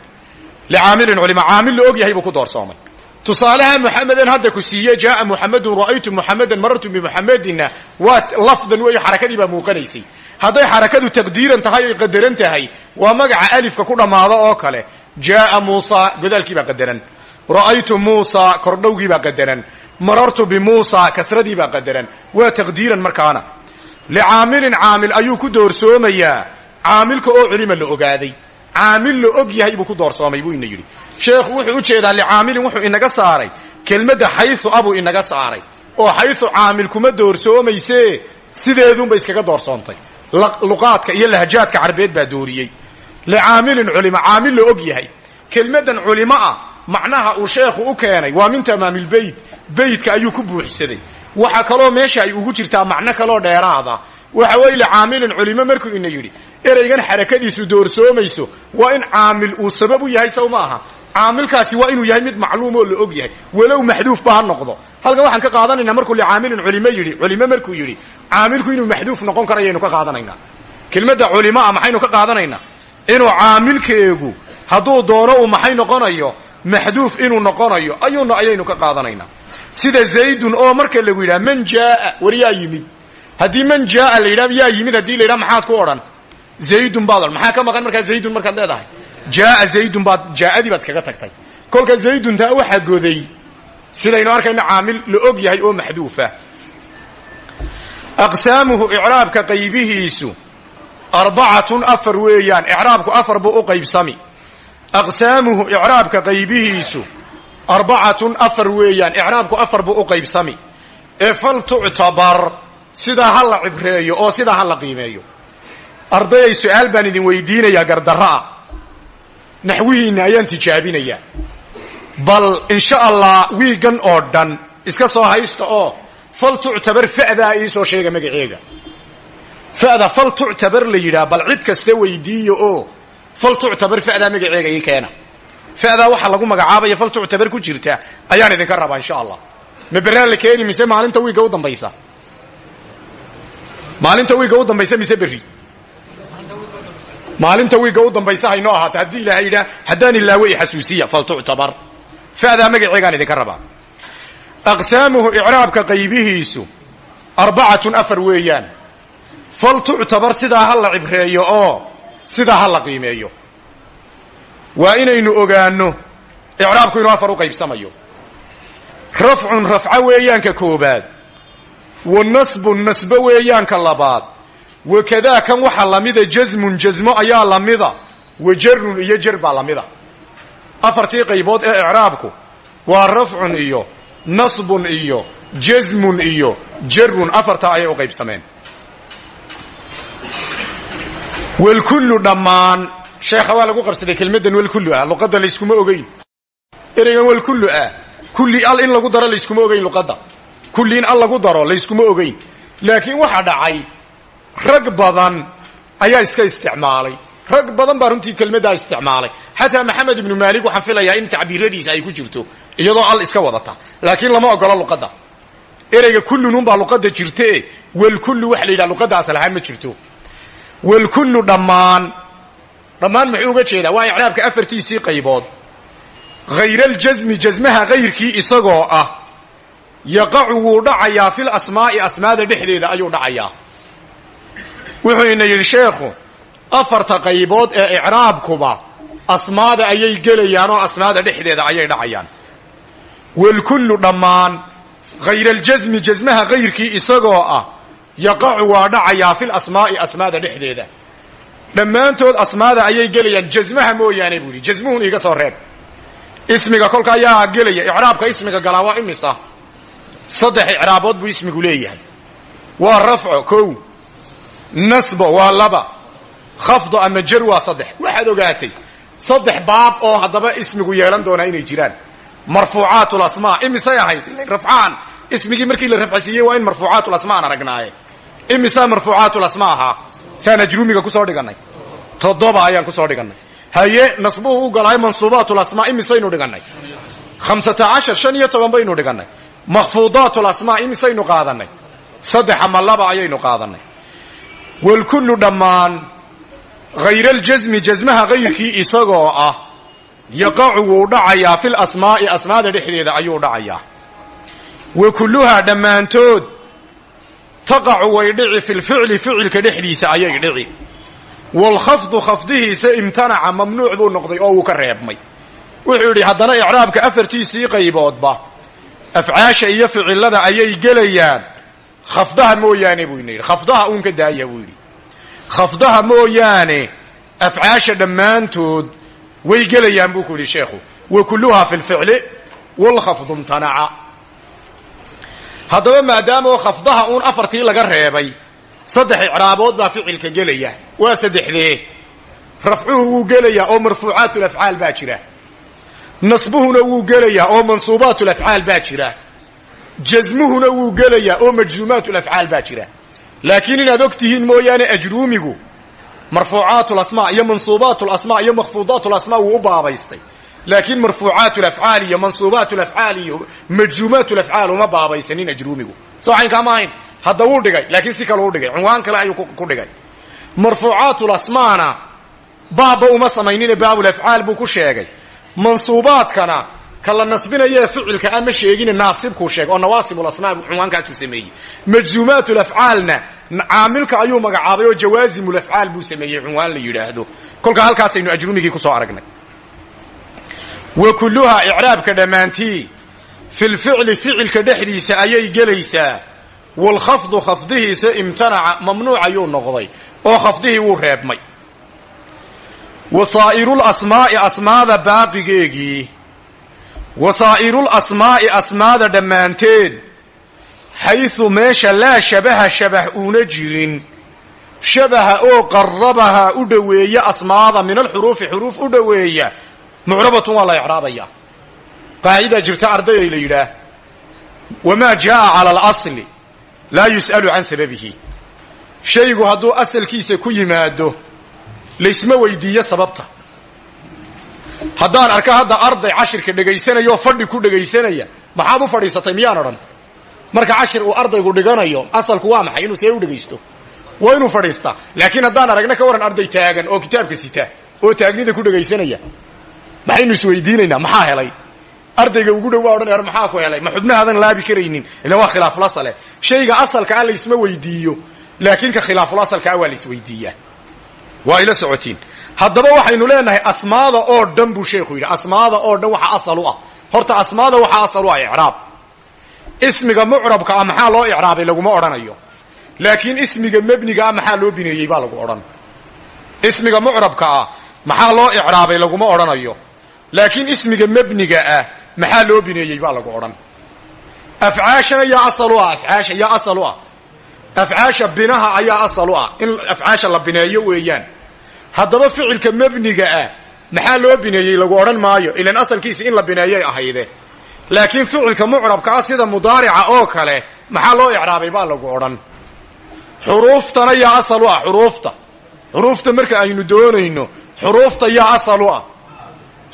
licaamilin culima caamil la og yahay buu ku doorsoomay tusaalaha muxameden hadda ku siiye jaaa muxamedun ra'aytu muxamedan marartu bimuxamedinna waa lafdan weeyo xarakadii baa muuqanaysay hadday xarakadu taqdiiran tahay oy qadaran tahay waa magaca alifka ku dhammaado oo kale. Jaaa muusa godaalkii baa qadaran. Ra'aytu muusa kordhowgii baa qadaran. Marartu bimuusa kasradii baa qadaran. Waa taqdiiran markaana. Licaamilin caamil ayuu ku doorsoomayaa. Caamilka oo culima la ogaaday. Caamil la og yahay buu ku doorsoomay buu ina yidhi sheekhu wuxuu u jeedaa licaamilin wuxuu inaga saaray. Kelmadda xayu abuu inaga saaray. Oo xayu caamil kuma doorsoomayse sideedunba iskaga doorsoontay luqaadka iyo lahajaadka carbeed baa dooriyey. Licaamilin culima caamil la og yahay. Kelmaddan culimo ah macnaha uu sheekhu u keenay waa min tamaamilbeyt beytka ayuu ku buuxsaday. Waxa kaloo meesha ay ugu jirtaa macno kaloo dheeraada. Waxa weeye licaamilin culimo markuu ina yidhi ereygan xarakadiisu doorsoomayso waa in caamil uu sabab u yahay sow ma aha caamilkaasi waa inuu yahay mid macluum oo la og yahay. Walow maxduufba ha noqdo. Halkan waxaan ka qaadanaynaa markuu licaamilin culimo yidhi culimo markuu yidhi caamilku inuu maxduuf noqon karayaynu ka qaadanaynaa kelmadda culimoa maxaynu ka qaadanaynaa inuu caamilkeegu hadduu doono uu maxay noqonayo maxduuf inuu noqonayo ayuuna ayaynu ka qaadanaynaa sida zaydun oo marka lagu yidhaha man jaaa war yaa yimid. Haddii man jaaa la yidhaha yaa yimid haddii la yidhaha maxaad ku odhan? Zaydun baad odhan. Maxaa ka maqan markaa zaydun markaad leedahay jaaa zaydun baad jaaadii baad iskaga tagtay. Kolka zayduntaa waxaa goday sidaynu arkayno caamil la og yahay oo maxduufa. Aqsaamuhu icraabka qaybihiisu arbacatun afar weeyaan. Icraabku afar buu u qaybsami. Aqsaamuhu icraabka qaybihiisu arbacatun afar weeyaan. Icraabku afar buu u qaybsami. Ee fal tuctabar sidaa ha la cibreeyo oo sidaa ha la qiimeeyo. Ardayay su'aal baan idin weydiinayaa gardarra'a naxwihiinna ayaan tijaabinayaa bal insha allah wiigan oo dhan iska soo haysta oo fal tuctabar fa'daa iisoo sheega magaceega. Fa'da fal tuctabar la yidhaha bal cid kasta weydiiyo oo fal tuctabar fa'daa magaceega ii keena. Fa'daa waxaa lagu magacaabaya fal tuctabar ku jirta ayaan idinka rabaa insha allah. Ma beraan la keeni mise maalinta wiigga u dambaysa? Maalinta wiigga u dambaysa mise berri maalinta wiigga u dambaysa haynoo ahaata haddii ilaahay yidhaah haddaan ilaawe i xasuusiya fal tuctabar fa'daa magaceegaan idinka rabaa. Aqsaamuhu icraabka qaybihiisu arbacatun afar weeyaan. Fal tuctabar sidaa ha la cibreeyo oo sidaa ha la qiimeeyo. Waa inaynu ogaanno icraabku inuu afar u qaybsamayo. Rafcun rafco weeyaanka koobaad. Wa nasbun nasbo weeyaanka labaad wakadaa kan waxaa lamida jasmun jasmo ayaa lamida. Wa jarun iyo jar baa lamida. Afartii qaybood ee icraabku waa rafcun iyo nasbun iyo jasmun iyo jarun afartaa ayay u qaybsameen. Welkullu dhammaan. Sheekha waa lagu qabsaday kelmaddan welkullu ah. Luqadda layskuma ogeyn. Ereygan welkullu ah. Kulli al in lagu daro layskuma ogeyn luqadda. Kulli in al lagu daro layskuma ogeyn. Laakiin waxaa rag badan ayaa iska isticmaalay. Rag badan baa runtii kelmaddaa isticmaalay. Xataa maxamed ibnu maalik waxaan filayaa in tacbiiradiisa ay ku jirto iyadoo al iska wadata. Laakiin lama ogolo luqadda. Ereyga kullunun baa luqadda jirtae welkullu waxa la yidhaha luqadda asal ahaan ma jirto. Welkullu dhammaan. Dhammaan muxuu uga jeedaa? Waa icraabka afartiisii qaybood. Hayraljasmi jasmaha kayrkii isagoo ah yaqacu wuu dhacayaa fil asmaa'i asmaada dhexdeeda ayuu dhacayaa wuxuu ina yidhi sheekhu afarta qaybood ee icraabkuba asmaada ayay gelayaan oo asmaada dhexdeeda ayay dhacayaan. Welkullu dhammaan hayraljasmi jasmaha kayrkii isagoo ah yaqacu waa dhacayaa fil asmaa'i asmaada dhexdeeda. Dhammaantood asmaada ayay gelayaan jasmaha mooyaane buu yidhi jasmuhun iiga soo reeb. Ismiga kolka ayaa gelaya icraabka ismiga galaa waa imisa? Saddex icraabood buu ismigu leeyahay. Waa rafco kow nasbo waa laba. Khafdo ama jar waa saddex. Waxaad ogaatay saddex baab oo haddaba ismigu yeelan doonaa inay jiraan. Marfuucaat lasmaa imisay ahayd? Rafcaan. Ismigii markii la rafcasiiyey waa in marfuucaat lasmaan aragnaaye. Imisaa marfuucaat lasmaa ahaa? Saan ajrumiga ku soo dhigannay. Toddoba ayaan ku soo dhigannay. Haye nasbuhu u galaayo mansuubaat lasmaa imisaynu dhigannay. Khamsata cashar shan iyo toban baynu dhigannay. Makhfuudaat lasmaa imisaynu qaadannay. Saddex ama laba ayaynu qaadannay walkullu dhammaan hayraljasmi jasmaha kayrkii isagoo ah yaqacu wuu dhacayaa fil asmaa'i asmaada dhexdeeda ayuu dhacayaa. Wa kulluhaa dhammaantood taqacu way dhici filficli ficilka dhexdiisa ayay dhici. Walkhafdu khafdihiisa imtanaca mamnuuc buu noqday oo wuu ka reebmay. Wuxuu yidhi haddana icraabka afartiisii qayboodba afcaasha iyo ficilada ayay gelayaan khafdaha mooyaane buu ina yidhi. Khafdaha uun ka daaya buu yidhi. Khafdaha mooyaane afcaasha dhammaantood way gelayaan buu ku yidhi sheekhu. Wa kulluhaa fi lficli walkhafdu imtanaca haddaba maadaama oo khafdaha uun afartii laga reebay saddex icraabood baa ficilka gelaya. Waa saddexdee. Rafcuhu wuu gelayaa oo marfuucaat lafcaal baa jira. Nasbuhuna wuu gelayaa oo mansuubaat lafcaal baa jira jasmuhuna wuu gelayaa oo majzuumaat lafcaal baa jira laakiin inaad og tihiin mooyaane ajruumigu marfuucaat lasmaa iyo mansuubaat lasmaa iyo makhfuudaat lasmaa wuu u baabaystay laakiin marfuucaat lafcaal iyo mansuubaat lafcaal iyo majzuumaat lafcaal uma baabaysanin ajruumigu soo caynkaa ma ahayn hadda wuu dhigay laakiin si kale u dhigay cunwaan kale ayuu ku dhigay marfuucaatulasmaana baabba uma samaynine ka la nasbinayee ficilka ama sheegine naasibkuu sheegay oo nawaasibulasmaa cunwaankaasuu sameeyey. Majzuumaatulafcaalna caamilka ayuu magacaabay oo jawaazimulafcaal buu sameeyey cunwaan la yidhaahdo. Kolkaa halkaasaynu ajrumigii ku soo aragnay. Wa kulluhaa icraabka dhammaantii filficli ficilka dhexdiisa ayay gelaysaa. Walkhafdu khafdihiisa imtanaca mamnuuc ayuu noqday oo khafdihii wuu reebmay. Wasaa'irul asmaa'i asmaada baaqigeegii wasaa'irul asmaa'i asmaada dhammaanteed xaysu meesha laa shabaha shabah uuna jirin shabaha oo qarabaha u dhoweeya asmaada min alxuruufi xuruuf u dhoweeya mucrabatun waa la icraabaya qaacidaa jirta ardayay la yidhaah wamaa jaaa cala alasli laa yus'alu can sababihi shaygu hadduu asalkiisa ku yimaado laysma weydiiyo sababta haddaan arka hadda arday cashirka dhegaysanaya oo fadhi ku dhegaysanaya maxaad u fadhiisatay miyaan odhan? Marka cashir uu ardaygu dhiganayo asalku waa maxay? Inuu see u dhegaysto? Waa inuu fadhiistaa laakiin haddaan aragna ka waran arday taagan oo kitaabka sita oo taagnida ku dhegaysanaya maxaynu isweydiinaynaa maxaa helay? Ardayga ugu dhow waa odhanaya maxaa ku helay? Ma xubnahaadan laabi karaynin. Ila waa khilaafulaasale shayga asalka a laysma weydiiyo laakiin ka khilaafulasalka a waa la isweydiiyaa waa ila socotiin haddaba waxaynu leenahay asmaada oo dhan buu sheekhu yidhi. Asmaada oo dhan waxa asal u ah. Horta asmaada waxaa asal u ah icraab. Ismiga mucrabka ah maxaa loo icraabay laguma odhanayo. Laakiin ismiga mebniga ah maxaa loo bineeyey baa lagu odhan. Ismiga mucrabka ah maxaa loo icraabay laguma odhanayo. Laakiin ismiga mebniga ah maxaa loo bineeyey baa lagu odhan. Afcaashana yaa asal ah. Afcaasha yaa asal u ah. Afcaasha binaha ayaa asal u ah. In afcaasha la bineeyo weeyaan haddaba ficilka mebniga ah maxaa loo bineeyey lagu odhan maayo? Ilan asalkiisi in la bineeyay ahayde. Laakiin ficilka mucrabka ah sida mudaarica oo kale maxaa loo icraabay baa lagu odhan. Xuruuftana yaa asal u ah xuruufta. Xuruufta marka aynu doonayno xuruufta yaa asal u ah.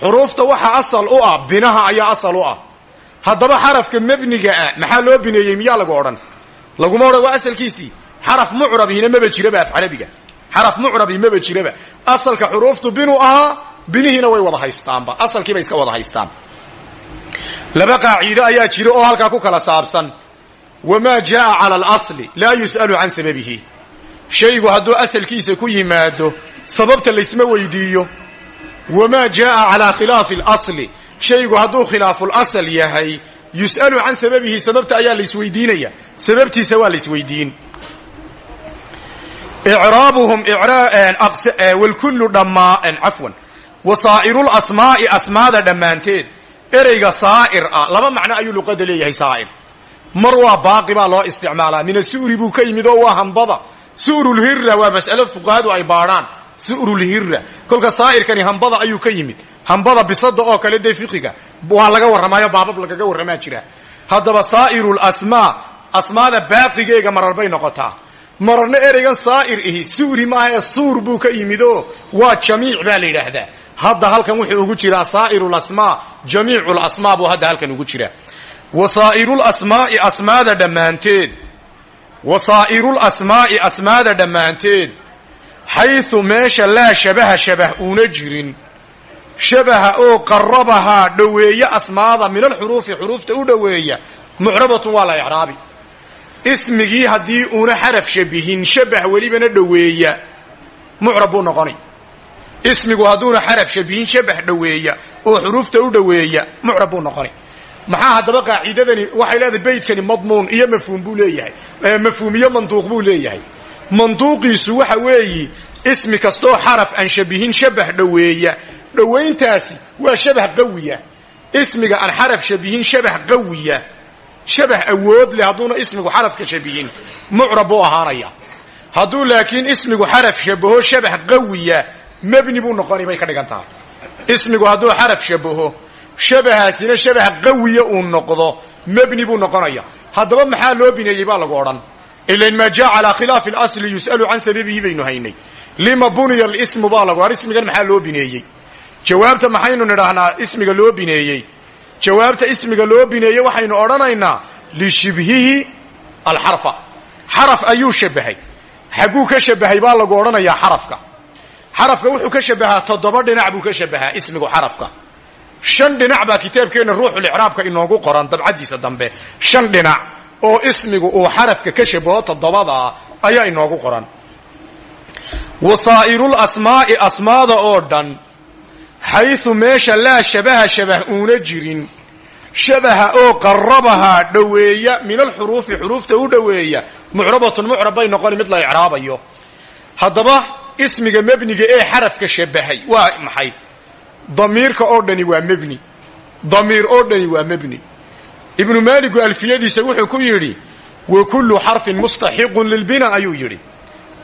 Xuruufta waxa asal u ah binaha ayaa asal u ah. Haddaba xarafka mebniga ah maxaa loo bineeyey miyaa lagu odhan? Laguma odhan waa asalkiisii. Xaraf mucrabihina maba jiraba af carabiga xaraf mucrabi maba jiraba. Asalka xuruuftu binuu ahaa binihiina way wada haystaanba. Asalkiibay iska wada haystaan. Laba qaaciido ayaa jira oo halkaa ku kala saabsan. Wamaa jaaa cala alasli laa yus'alu can sababihi. Shaygu hadduu asalkiisa ku yimaado sababta laysma weydiiyo. Wamaa jaaa calaa khilaafi alasli shaygu hadduu khilaafulasal yahay yus'alu can sababihi sababta ayaa laysweydiinaya sababtiisa waa laysweydiin icraabuhum walkullu dhammaa cafwan wasaa'iru lasmaa'i asmaada dhammaanteed ereyga saa'ir ah laba macno ayuu luqada leeyahay saa'ir mar waa baaqi baa loo isticmaalaa min asu'ri buu ka yimid oo waa hambada su'rulhira waa mas'alo fuqahadu ay baadhaan su'rulhira kolka saa'irkani hambada ayuu ka yimid hambada bisada oo kale dee fiqiga waa laga warramaayo baabab lagaga warramaa jira haddaba saa'iru lasmaa asmaada baaqigeega marar bay noqotaa mararna ereygan saa'ir ihi su'ri maaha ee suur buu ka yimid oo waa jamiic baa la yidhaahdaa. Hadda halkan wuxuu ugu jiraa saa'iru lasmaa jamiicu lasmaa buu hadda halkan ugu jiraa. Wasaa'irul asmaa'i asmaada dhammaanteed. Wasaa'irul asmaa'i asmaada dhammaanteed. Xaysu meesha laa shabaha shabah uuna jirin. Shabaha oo qarabahaa dhoweeya asmaada min alxuruufi xuruufta u dhoweeya mucrabatun waa la icraabi ismigii haddii uuna xaraf shabihin shabah welibana dhoweeya mucrab buu noqonay. Ismigu hadduuna xaraf shabihin shabah dhoweeya oo xuruufta u dhoweeya mucrab buu maxaa haddaba qaacidadani waxay leedahay beydkani madmuun iyo mafhuum buu leeyahay mafhuum iyo manduuq buu leeyahay. Manduuqiisu waxa weeyi ismi kastoo xaraf aan shabihin shabah dhoweeya dhowayntaasi waa shabah qawiya. Ismiga aan xaraf shabihin shabah qawiya shabah awood leh hadduuna ismigu xarafka shabihin mucrab buu ahaanaya. Hadduu laakiin ismigu xaraf shabaho shabah qawiya mebni buu noqonay bay ka dhigan tahay ismigu hadduu xaraf shabaho shabahaasina shabaha qawiya uu noqdo mebni buu noqonaya. Haddaba maxaa loo bineeyey baa lagu odhan. Ilan maa jaa calaa khilaafi اlasli yus'alu can sababihi baynu haynay. Lima buniya alismu baa lagu odhan. Ismigan maxaa loo bineeyey? Jawaabta maxaynu nidhaahnaa ismiga loo bineeyey jawaabta ismiga loo bineeyey waxaynu odhanaynaa lishibhihi alxarfa. Xaraf ayuu shabahay xagguu ka shabahay baa lagu odhanayaa xarafka. Xarafka wuxuu ka shabahaa toddoba dhinac buu ka shabahaa ismigu xarafka. Shan dhinac baa kitaabkeenna ruuxulicraabka inoogu qoran dabcaddiisa dambe. Shan dhinac oo ismigu uu xarafka ka shabaho toddobadaa ayaa inoogu qoran. Wasaa'irul asmaa'i asmaada oo dhan xaysu meesha laa shabaha shabah uuna jirin shabaha oo qarabahaa dhoweeya min alxuruufi xuruufta u dhoweeya mucrabatun mucrab bay noqoni mid la icraabayo haddaba ismiga mebniga ee xarafka shabahay waa maxay damiirka oo dhani waa mebni damiir oo dhani waa mebni ibnu maaligu alfiyadiisa wuxuu ku yidhi wa kullu xarfin mustaxiqun lilbina ayuu yidhi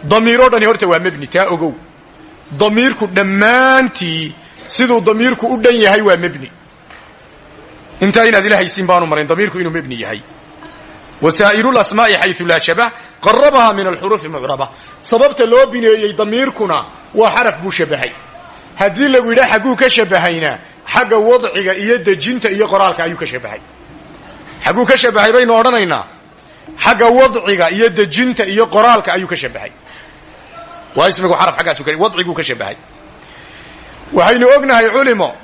damiir oo dhani horta waa mebni taa ogow damiirku dhammaantii siduu damiirku u dhan yahay waa mebni intaa inaad ila haysiin baanu marayn damiirku inuu mebni yahay. Wasaa'iru lasmaa'i xayu laa shabah qarabaha min alxuruufi mucraba. Sababta loo bineeyey damiirkuna waa xaraf buu shabahay. Haddii lagu yidhaa xagguu ka shabahayna xagga wadciga iyo dejinta iyo qoraalka ayuu ka shabahay. Xagguu ka shabahay baynu odhanaynaa. Xagga wadciga iyo dejinta iyo qoraalka ayuu ka shabahay. Waa ismigu xaraf xaggaasu wadciguu ka shabahay waxaynu ognahay culimo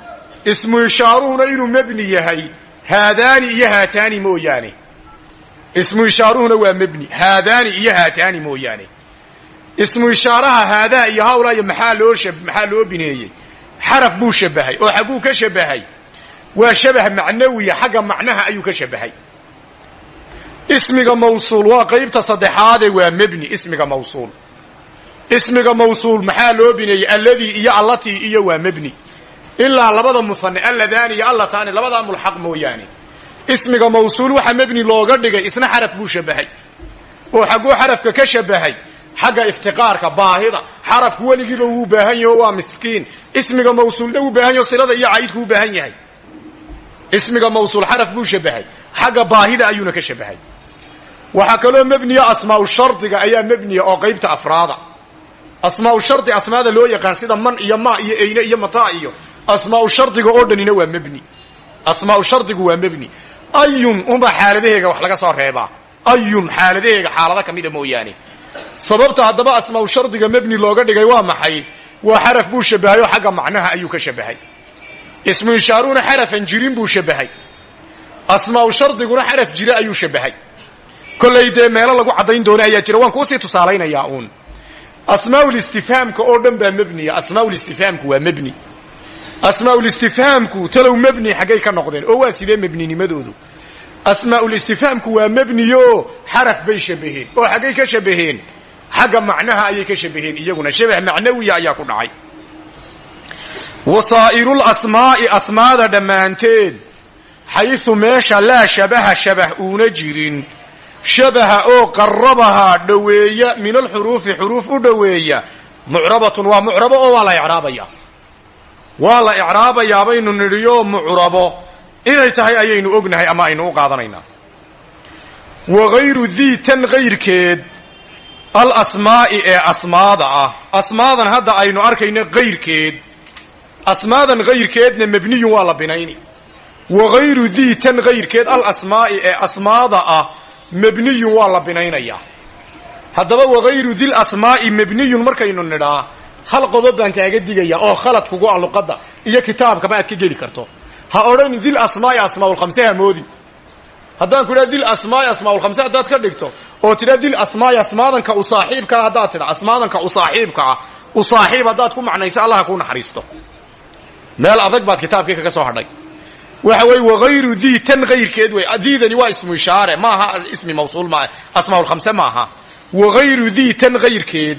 ismu ishaaruhuna inuu mebni yahay haadaani iyo haataani mooyaane. Ismu ishaaruhuna waa mebni haadaani iyo haataani mooyaane. Ismu ishaaraha haadaa iyo hawlaya maxaa loo maxaa loo bineeyey? Xaraf buu shabahay oo xagguu ka shabahay. Waa shabah macnawiya xagga macnaha ayuu ka shabahay. Ismiga mawsuul waa qaybta saddexaade waa mebni ismiga mawsuul ismiga mawsuul maxaa loo bineeyey alladii iyo allatii iyo waa mebni ilaa labada muhane alladaani iyo allataani labadaa mulxaq mooyaane. Ismiga mawsuul waxa mebni looga dhigay isna xaraf buu shabahay oo xagguu xarafka ka shabahay xagga iftiqaarka baahida xarafku weligiiba wuu baahan yaho waa miskiin. Ismiga mawsuulna wuu baahan yaho silada iyo caydku u baahan yahay. Ismiga mawsuul xaraf buu shabahay xagga baahida ayuuna ka shabahay waxaa kaloo mebniya asmaau shardiga ayaa mebniya oo qaybta afraada asmaau shardi asmaada loo yaqaan sida man iyo ma iyo eyne iyo mataa iyo. Asmaau shardiga oo dhanina waa mebni asmaau shardigu waa mebni ayun unbaa xaaladaheega wax laga soo reebaa. Ayun xaaladaheega xaalado ka mida mooyaane. Sababta haddaba asmaau shardiga mebni looga dhigay waa maxay? Waa xaraf buu shabahay oo xagga macnaha ayuu ka shabahay. Ismu ishaaruuna xarafan jirin buu shabahay. Asmaau shardiguna xaraf jira ayuu shabahay. Kollay dee meelo lagu caddayn doona ayaa jira. Waan kuusii tusaalaynayaa uun asmaaul-istifhaamka oo dhan baa mebniya asmaaul-istifhaamku waa mebni asmaaul-istifhaamku talow mebni xaggay ka noqdeen oo waa sidee mebninimadoodu asmaaul-istifhaamku waa mebniyo xaraf bay shabaheen oo xaggay ka shabaheen. Xagga macnaha ayay ka shabaheen iyaguna. Shabah macnawiya ayaa ku dhacay. Wasaa'irul asmaa'i asmaada dhammaanteed xaysu meesha laa shabaha shabah uuna jirin shabaha oo qarabahaa dhoweeya min alxuruufi xuruuf u dhoweeya mucrabatun waa mucrabo oo waa la icraabaya waa la icraabayaa baynu nidhiyo mucrabo. Inay tahay ayaynu ognahay ama aynu u qaadanaynaa wa hayru dii tan kayrkeed al asmaa'i ee asmaada ah. Asmaadan hadda aynu arkayno kayrkeed asmaadan kayrkeedna mebniyun waa la binayni. Wa hayru dii tan kayrkeed ee asmaada ah mebniyun waa la binaynayaa. Haddaba wagayru dil asmaa'i mebniyun markaynu nidhaa hal qodob baan kaaga digaya oo khalad kugu ah luqadda iyo kitaabkaba aad ka geli karto. Ha odhanin dil asmaa'i asmaaulkhamse ha moodin. Haddaan ku idhaha dil asmaa'i asmaaulkhamse haddaad ka dhigto oo tidhaa dil asmaa'i asmaadanka u saaxiibkaa haddaad tidha asmaadanka u saaxiibka ah u saaxiib haddaad ku macnayso allaha kuu naxariisto. Meel adag baad kitaabkii kaga soo hadhay waxa weeye wagayru dii tan kayrkeed wey diidani waa ismu ishaare maaha ismi mawsuul ma asmaaulkhamse maaha. Wagayru dii tan kayrkeed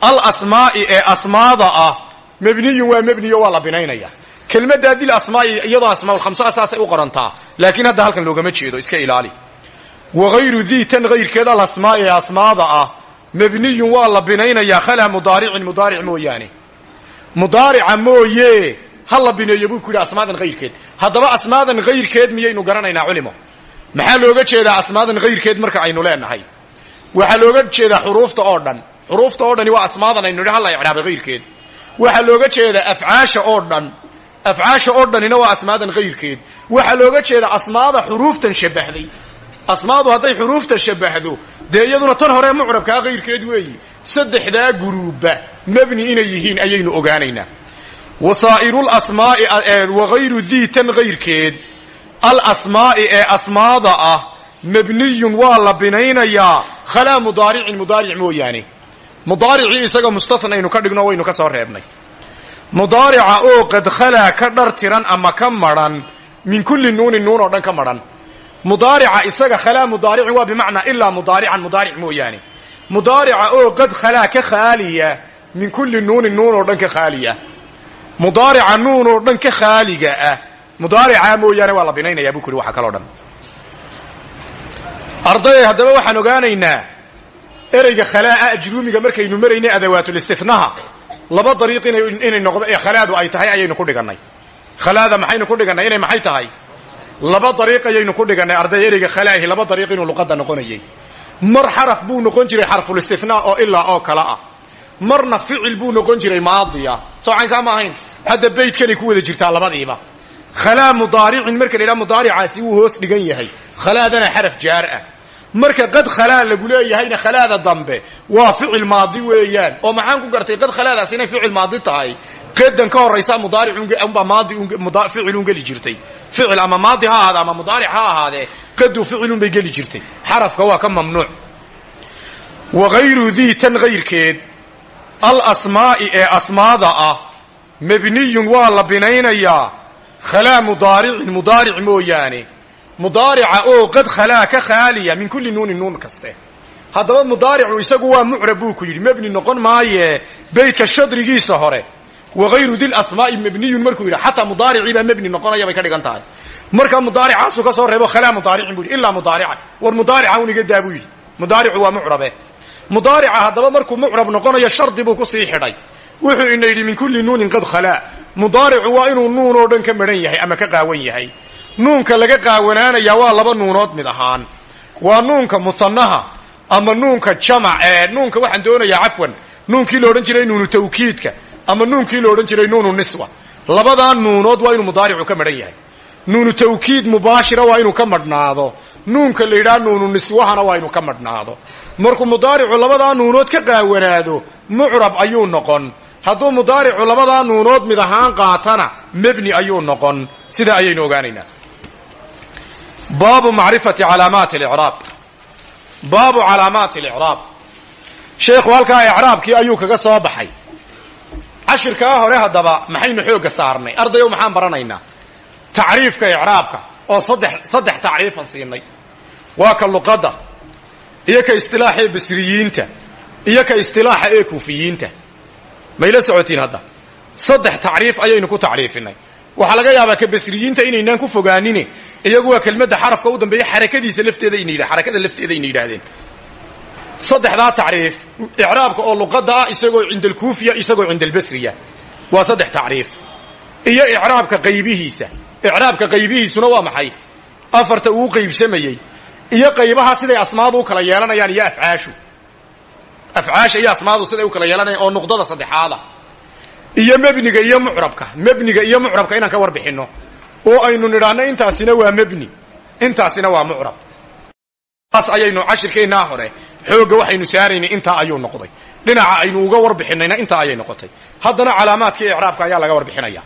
al asmaa'i ee asmaada ah mebniyun waa mebniyo waa binaynaya. Kelmaddaa dil asmaa'i iyadoo asmaaulkhamse saasay u qorantaa. Laakiin hadda halkan loogama jeedo iska ilaali. Wagayru dii tan kayrkeed al asmaa'i ee asmaada ah mebniyun waa la khala mudaaricin mudaaric mooyaane. Mudaarica mooye ha la bineeyo buu ku yidhi asmaadan hayrkeed haddaba asmaadan hayrkeed miyaynu garanaynaa culimo? Maxaa looga jeedaa asmaadan hayrkeed marka aynu leenahay? Waxaa looga jeedaa xuruufta oo dhan. Xuruufta oo dhani waa asmaadan aynu nidhi halla icraabay hayrkeed waxaa looga jeedaa afcaasha oo dhan. Afcaasha oo dhanina waa asmaadan hayrkeed waxaa looga jeedaa asmaada xuruuftan shabahday. Asmaadu hadday xuruufta shabahdo dee iyaduna tan hore mucrabkaa hayrkeed weeyi. Saddexdaa guruubba mebni inay yihiin ayaynu ogaanaynaa wasaa'irulasmaa'i wagayru dii tan hayrkeed alasmaa'i ee asmaada ah mabniyun waa la binaynayaa khalaa mudaaricin mudaaric mooyaane mudaaricii isaga mustathan aynu ka dhigno waynu ka soo reebnay mudaarica oo qad khalaa ka dhar tiran ama ka madhan min kulli nuunin nuun oo dhan ka madhan mudaarica isaga khalaa mudaaricin waa bimacnaa ilaa mudaarican mudaaric mooyaane mudaarica oo qad khalaa ka khaaliya min kulli nuunin nuun oo dhan ka khaaliya mudaarica nuun oo dhan ka khaaliga ah. Mudaarica mooyaane waa la binaynayaa buu ku yidhi waxa kaloo dhan. Arday haddaba waxaan ogaanaynaa ereyga khalaa'a ajruumiga markaynu maraynay adawaatulistinaha laba dariiq inay noqdo ee khalaadu ay tahay ayaynu ku dhigannay. Khalaada maxaynu ku dhigannay inay maxay tahay? Laba dariiq ayaynu ku dhigannay arday ereyga khalaahi laba dariiq inuu luqadda noqonayay. Mar xaraf buu noqon jiray xarfulistinaa oo ilaa oo kale ah marna ficil buu noqon jiray maadiya. Soocaynkaa ma ahayn hadda baydkanay ku wada jirtaa labadiiba. Khalaa mudaaricin marka la yidhaha mudaaricaasi wuu hoos dhigan yahay. Khalaadana xaraf jaar ah. Marka qad khalaa lagu leeyahayna khalaada dambe waa ficil maadi weeyaan. Oo maxaan ku gartay qad khalaadaas inay ficil maadi tahay? Qadan ka horaysa mudaariunbaa maadi ficilun geli jirtay. Ficil ama maadi ha ama mudaaric ha ahaadee qadu ficilun bay geli jirtay. Xarafka waa ka mamnuuc. Wagayru dii tan hayrkeed alasmaa'i ee asmaada ah mabniyun waa la binaynayaa khalaa mudaaricin mudaaric mooyaane. Mudaarica oo qad khalaa ka khaaliya min kulli nuunin nuun kaste. Haddaba mudaaricu isagu waa mucrab buu ku yidhi mebni noqon maaye beytka shadrigiisa hore. Wagayru dil asmaa'i mabniyun markuu yidhi xataa mudaaricii baa mebni noqonaya bay ka dhigan tahay. Markaa mudaaricaasu ka soo reebo khalaa mudaaricin bu yidhi ilaa mudaarican. War mudaarica un iga daa buu yidhi. Mudaaricu waa mucrabe mudaarica haddaba markuu mucrab noqonayo shardi buu ku sii xidhay. Wuxuu ina yidhi min kulli nuunin qad khalaa mudaaricu waa inuu nuun oo dhan ka madhan yahay ama ka qaawan yahay. Nuunka laga qaawanaanayaa waa laba nuunood mid ahaan. Waa nuunka musanaha ama nuunka jamac ee nuunka waxaan doonayaa cafwan nuunkii la jiray nuunu tawkiidka ama nuunkii la jiray nuunu niswa. Labadaa nuunood waa inuu mudaaricu ka madhan yahay. Nuunu tawkiid mubaashira waa inuu ka madhnaado. Nuunka la yidhaha nuunu niswahana waa inuu ka madhnaado markuu mudaaricu labadaa nuunood ka qaawanaado mucrab ayuu noqon. Hadduu mudaaricu labadaa nuunood mid ahaan qaatana mebni ayuu noqon. Sidaa ayaynu ogaanaynaa. Baabu macrifati calaamaati alicraab. Baabu calaamaati alicraab. Sheekhu halkaa icraabkii ayuu kaga soo baxay. Cashirkaa hore haddaba maxaynu xoogga saarnay? Ardayow maxaan baranaynaa? Tacriifka icraabka oo saddex saddex tacriifan siinay. Waa ka luqadda iyo ka istilaaxa ee basriyiinta iyo ka istilaaxa ee kuufiyiinta. Mayla socotiin saddex tacriif ayaynu ku tacriifinay. Waxaa laga yaabaa ka basriyiinta inaynaan ku fogaanine iyagu waa kelmadda xarafka u dambeeya xarakadiisa lafteeda ina yidha xarakada lafteeda ayna yidhaahdeen saddexdaa tacriif icraabka oo luqadda ah isagoo cinda alkuufiya isagoo cinda albasriya waa saddex tacriif. Iyo icraabka qaybihiisa. Icraabka qaybihiisuna waa maxay? Afarta uu qaybsamayey iyo qaybaha siday asmaadu kala yeelanayaan iyo afcaashu. Afcaasha iyo asmaadu siday u kala yeelanayaan oo nuqdada saddexaada. Iyo mebniga iyo mucrabka. Mebniga iyo mucrabka inaan ka warbixinno. Oo aynu nidhaahno intaasina waa mebni intaasina waa mucrab. Taas ayaynu cashirkeennaa hore. Xoogga waxaynu saaraynay intaa ayuu noqday. Dhinaca aynu uga warbixinayna intaa ayay noqotay. Haddana calaamaadkii icraabka ayaa laga warbixinaya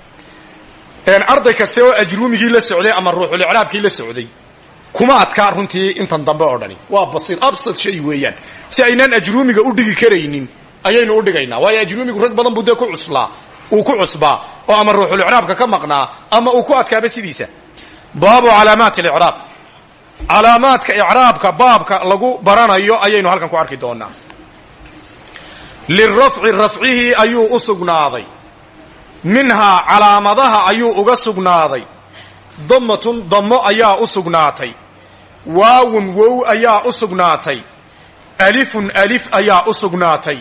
arday kaste oo ajruumigii la socday ama ruuxulicraabkii la socday kuma adkaa runtii intan dambe oo dhani waa basiid absad shay weeyaan. Si aynaan ajruumiga u dhigi karaynin ayaynu u dhigaynaa. Waayo ajruumigu rag badan buu dee ku cuslaa uu ku cusbaa oo ama ruuxulicraabka ka maqnaa ama uu ku adkaaba sidiisa. Baabu calaamaati alicraab calaamaadka icraabka baabka lagu baranayo ayaynu halkan ku arki doonaa lirafci rafcihii ayuu u sugnaaday. Minhaa calaamadaha ayuu uga sugnaaday damatun dammo ayaa u sugnaatay. Waawun wow ayaa u sugnaatay. Alifun alif ayaa u sugnaatay.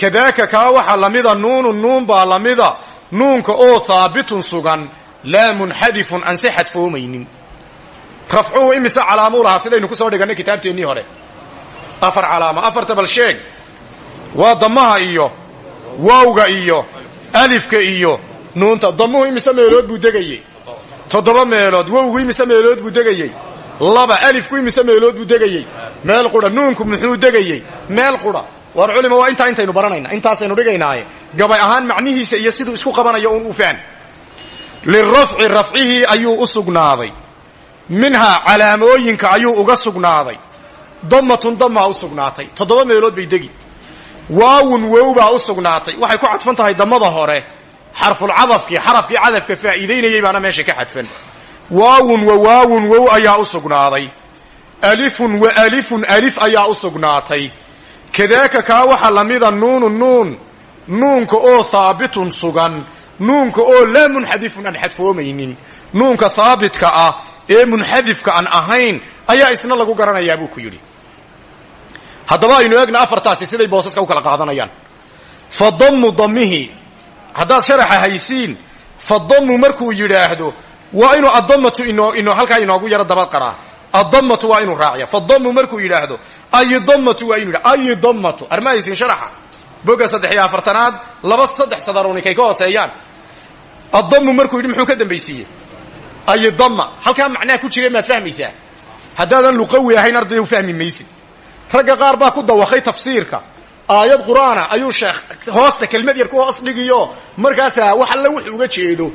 Kadaaka kaa waxaa lamida nuunun nuun baa lamida. Nuunka oo haabitun sugan laa munxadifun aan si rafcuhu imise calaamuu lahaa sidaynu ku soo dhigannay kitaabteennii hore. Afar calaamo afarta bal sheeg. Waa damaha iyo waawga iyo alifka iyo nuunta. Damuhu imise meelood buu degayey toddoba meelood wowgu imise meelood buu degayey. Laba alifku imise meelood buu degayey. Meel qudha nuunku muxuu degayey. Meel qudha war culima waa intaa intaynu baranayna intaasaynu dhigaynaaye. Gabay ahaan macnihiisa iyo siduu isku qabanayo un u fahm lirafci rafcihii ayuu u sugnaaday. Minhaa calaamooyinka ayuu uga sugnaaday. Damatun damaa u sugnaatay. Toddoba meelood bay degi. Waawun wow baa u sugnaatay. Waxay ku cadfan tahay damada hore xarfulcadafkii xarafkii cadafka faa'iidaynayay baana meesha ka xadfan. Waawun wa waawun wow ayaa u sugnaaday. Alifun wa alifun alif ayaa u sugnaatay. Kadaaka kaa waxa lamida nuunu nuun. Nuunka oo haabitun sugan. Nuunka oo laa munxadifun aan xadfoomaynin. Nuunka haabitka ah ee munxadifka aan ahayn ayaa isna lagu garanayaa buu ku yidhi. Haddaba aynu eegna afartaasi siday boosaska u kala qaadanayaan. Fa dammu dammihi haddaad sharaxa haysiin fa dammu markuu yidhaahdo waa inuu addamatu inoo inoo halkaa inoogu yaro daba qaraa. Addamatu waa inuu raaciya fa dammu markuu yidhaahdo ay dammatu waa inu yidha ay dammatu arma haysiin sharaxa. Boga saddex iyo afartanaad laba saddex sadarooni kay ka hooseeyaan. Addammu markuu yidhi muxuu ka dambaysiiyey? Ay damma halkaa macnaha ku jira maad fahmaysaa. Haddaadan luqawi ahayn arday u fahmi maysid. Ragga qaar baa ku dawakay tafsiirka aayad qur'aana ayuu sheekh hoosta kelmad yar ku hoos dhigiyo. Markaasaa wax alle wuxuu uga jeedo.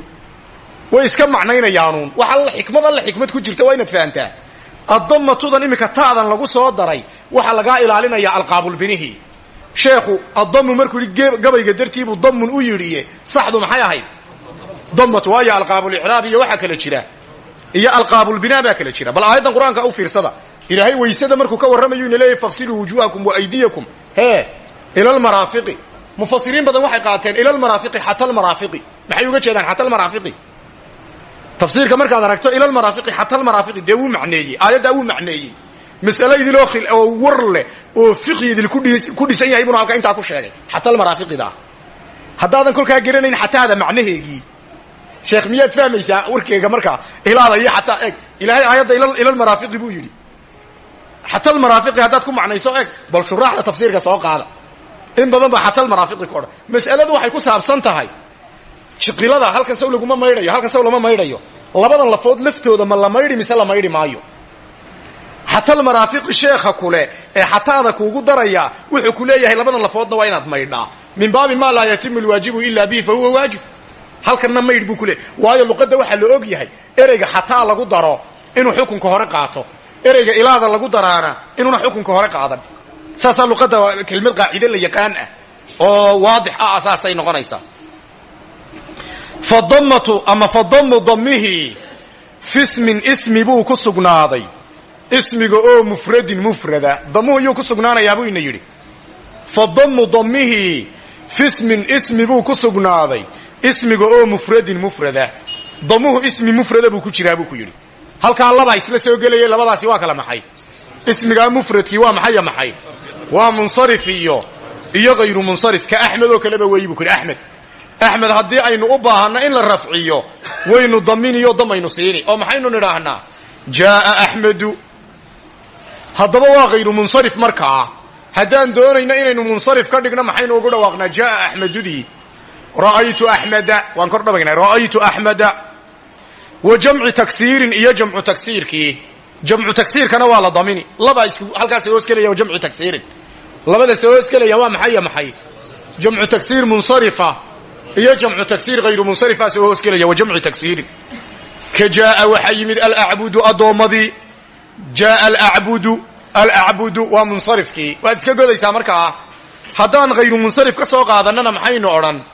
Way iska macnaynayaanuun wax alle xikmad alle xikmad ku jirta waa inaad fahantaa. Addamatudan iminka ta'dan lagu soo daray waxaa lagaa ilaalinayaa alqaabulbinihi sheekhu addamu markuu yidhi gabayga dartiibuu damun u yidhiye saxdu maxay ahayd? Damatu waayo alqaabulicraab iyo waxaa kala jira. Iyo alqaabulbinaa baa kala jira. Bal aayaddan qur'aanka u fiirsada. Ilaahay waysada markuu ka warramayu ina leeyahy faqsiluu wujuhakum wa aydiyakum. Hee ila almaraafiqi mufasiriin badan waxay qaateen ila almaraafiqi xata almaraafiqi maxay uga jeedaan xata almaraafiqi tafsiirka markaad aragto ila almaraafiqi xata almaraafiqi dee wuu macneeyey aayaddaa wuu macneeyey. Masale idiloo oo war leh oo fiqi idil ku dhisan yahay buna halka intaa ku sheegay. Xata almaraafiqida haddaadan kolkaa garanayn xataada macnaheegii. Sheekh miyaad fahmaysaa warkeega markaa ilaada iyo xataa eg ilaahay aayadda ila almaraafiqi buu yidhi. Xata almaraafiqi haddaad ku macnayso eg bal shuraaxda tafsiirka soo qaada in badan baa xata almaraafiqi ku odhan. Mas'aladu waxay ku saabsan tahay. Shiqilada halkan saw laguma maydhayo halkan saw lama maydhayo. Labadan lafood laftooda ma la maydhi mise la maydhi maayo. Xata almaraafiqi sheekha kule ee xataada kuugu daraya wuxuu ku leeyahay labadan lafoodna waa inaad maydhaa. Min baabi maa laa yatimu lwaajibu ila bihi fa huwa waajib. Halkanna maydh buu ku leey waayo luqadda waxaa la og yahay ereyga xataa lagu daro inuu xukunka hore qaato. Ereyga ilaada lagu daraana inuuna xukunka hore qaadan saasaa luqadda kelmad qaacide la yaqaan ah oo waadix ah saasay noqonaysaa. Fadammatu ama fadammu dammihii fismin ismi buu ku sugnaaday. Ismiga oo mufradin mufrada damuhu yuu ku sugnaanayaa buu ina yidhi. Fadammu dammihii fismin ismi buu ku sugnaaday. Ismiga oo mufradin mufrada damuhu ismi mufrada buu ku jiraa buu ku yidhi. Halkaa laba isla soo gelaya labadaasi waa kala maxay? Ismigaa mufradkii waa maxaya maxay waa munsarif iyo iyo hayru munsarif. Ka axmed oo kaleba weeyi buu ku yidhi axmed axmed haddii aynu u baahanno in la rafciyo waynu daminiyo damaynu siini. Oo maxaynu nidhaahnaa? Jaaa axmedu. Haddaba waa hayru munsarif markaa haddaan doonayno inaynu munsarif ka dhigno maxaynu ugu dhawaaqnaa? Jaaa axmedudii. Ra'aytu axmeda waan kor dhabaynaa ra'aytu axmeda wa jamci taksiirin iyo jamcu taksiirkii. Jamcu taksiirkana waa la damini. Labaa isku halkaas hoos gelaya wa jamcu labada soo hoos gelaya waa maxay maxay? Jamcu taksiir munsarifa. Iyo jamcu taksiir hayru munsarifa soo hoos gelaya wa jamcu taksiirin ka jaaa waxaa yimid alacbudu addoommadii jaaa alacbudu alacbudu waa munsarifkii. Waad iska godaysaa markaa haddaan hayru munsarif ka soo qaadannana maxaynu odhan?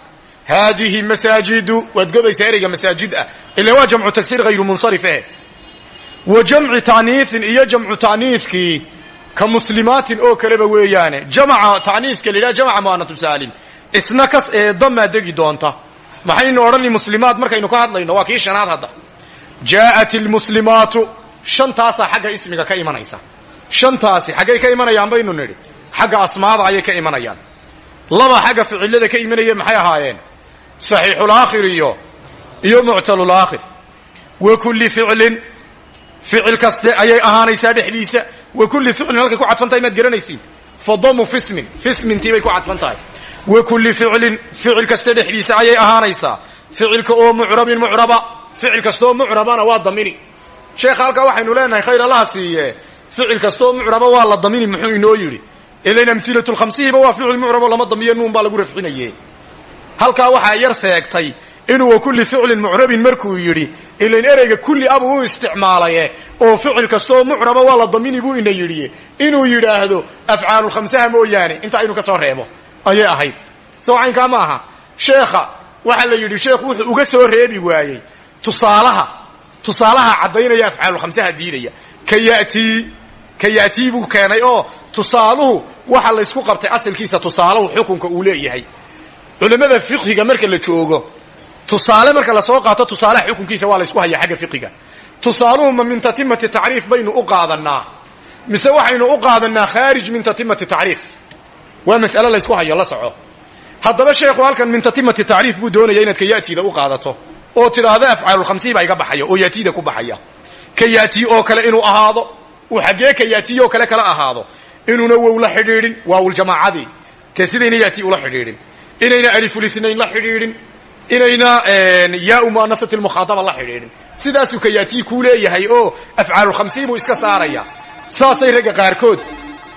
Haadihi masaajidu waad godaysaa ereyga masaajid ah. Ila waa jamcu taksiir hayru munsarif wa jamci ta'niisin iyo jamcu ta'niiskii ka muslimaatin oo kaleba weeyaane. Jamaca ta'niiska la yidhaha jamaca mu'anatu saalim. Isna kas ee damaa degi doonta. Maxaynu odhani muslimaat markaynu ka hadlayno waa kii shanaad hadda. Jaa'at ilmuslimaatu shantaasaa xagga ismiga ka imanaysa. Shantaasi xaggay ka imanayaan baynu nidhi. Xagga asmaada ayay ka imanayaan. Laba xagga ficilada ka imanaya maxay ahaayeen? Saxiixulaakhir iyo iyo muctalulaakhir wa kulli ficlin ficil kaste ayay ahaanaysaa dhexdiisa wa kulli ficlin halkay ku cadfan tahay maad garanaysiin fadamu fismin fismintii bay ku cadfan tahay wa kulli ficlin ficil kaste dhexdiisa ayay ahaanaysaa ficilka oo mucrabin mucraba ficil kastaoo mucrabana waa damini sheekha halkaa waxaynu leenahay khayr allaha siiye ficil kastaoo mucraba waa la damini muxuu inoo yidhi ilan amhilatu lkhamsihiba waa ficil mucrabo lama damiyo nuun baa lagu rafcinaye halkaa waxaa yar seegtay inuu wa kulli ficlin mucrabin markuu yidhi ilan ereyga kulli abuu u isticmaalaye oo ficil kastaoo mucraba waa la damini buu ina yidhi inuu yidhaahdo afcaalulkhamsaha mooyaane inta aynu ka soo reebo. Ayay ahayd. Soo caynkaa ma aha. Sheekha waxaa la yidhi sheekhu wuxuu uga soo reebi waayey. Tusaalaha tusaalaha caddaynaya afcaalulkhamsaha diidaya. Ka yatii buu keenay oo tusaaluhu waxa laysku qabtay asalkiisa tusaalahu xukunka uu leeyahay. Culimmada fiqhiga marka la joogo tusaale marka la soo qaato tusaalaha xukunkiisa waa laysku hayaa xagga fiqiga. Tusaaluhu ma min tatimati tacriif baynu u qaadanaa mise waxaynu u qaadanaa khaarij min tatimati tacriif. Waa mas'ale laysku hayo la soco. Haddaba sheekhu halkan min tatimati tacriif buu doonaya inaad ka yatiida u qaadato. Oo tidhaahdo afcaalulkhamsii baa iga baxaya oo yatiida ku baxaya. Ka yatii oo kale inuu ahaado uu xaggee ka yaatiy oo kale kala ahaado. Inuuna wow la xidhiidhin waawuljamaacadii te sidayna yaati ula xidhiidhin? Inayna alifulithnayn la xidhiidhin inayna yaau muanasati lmukhaadaba la xidhiidhin. Sidaasuu ka yaatii kuu leeyahay oo afcaalulkhamsiin buu iska saaraya. Saasay ragga qaarkood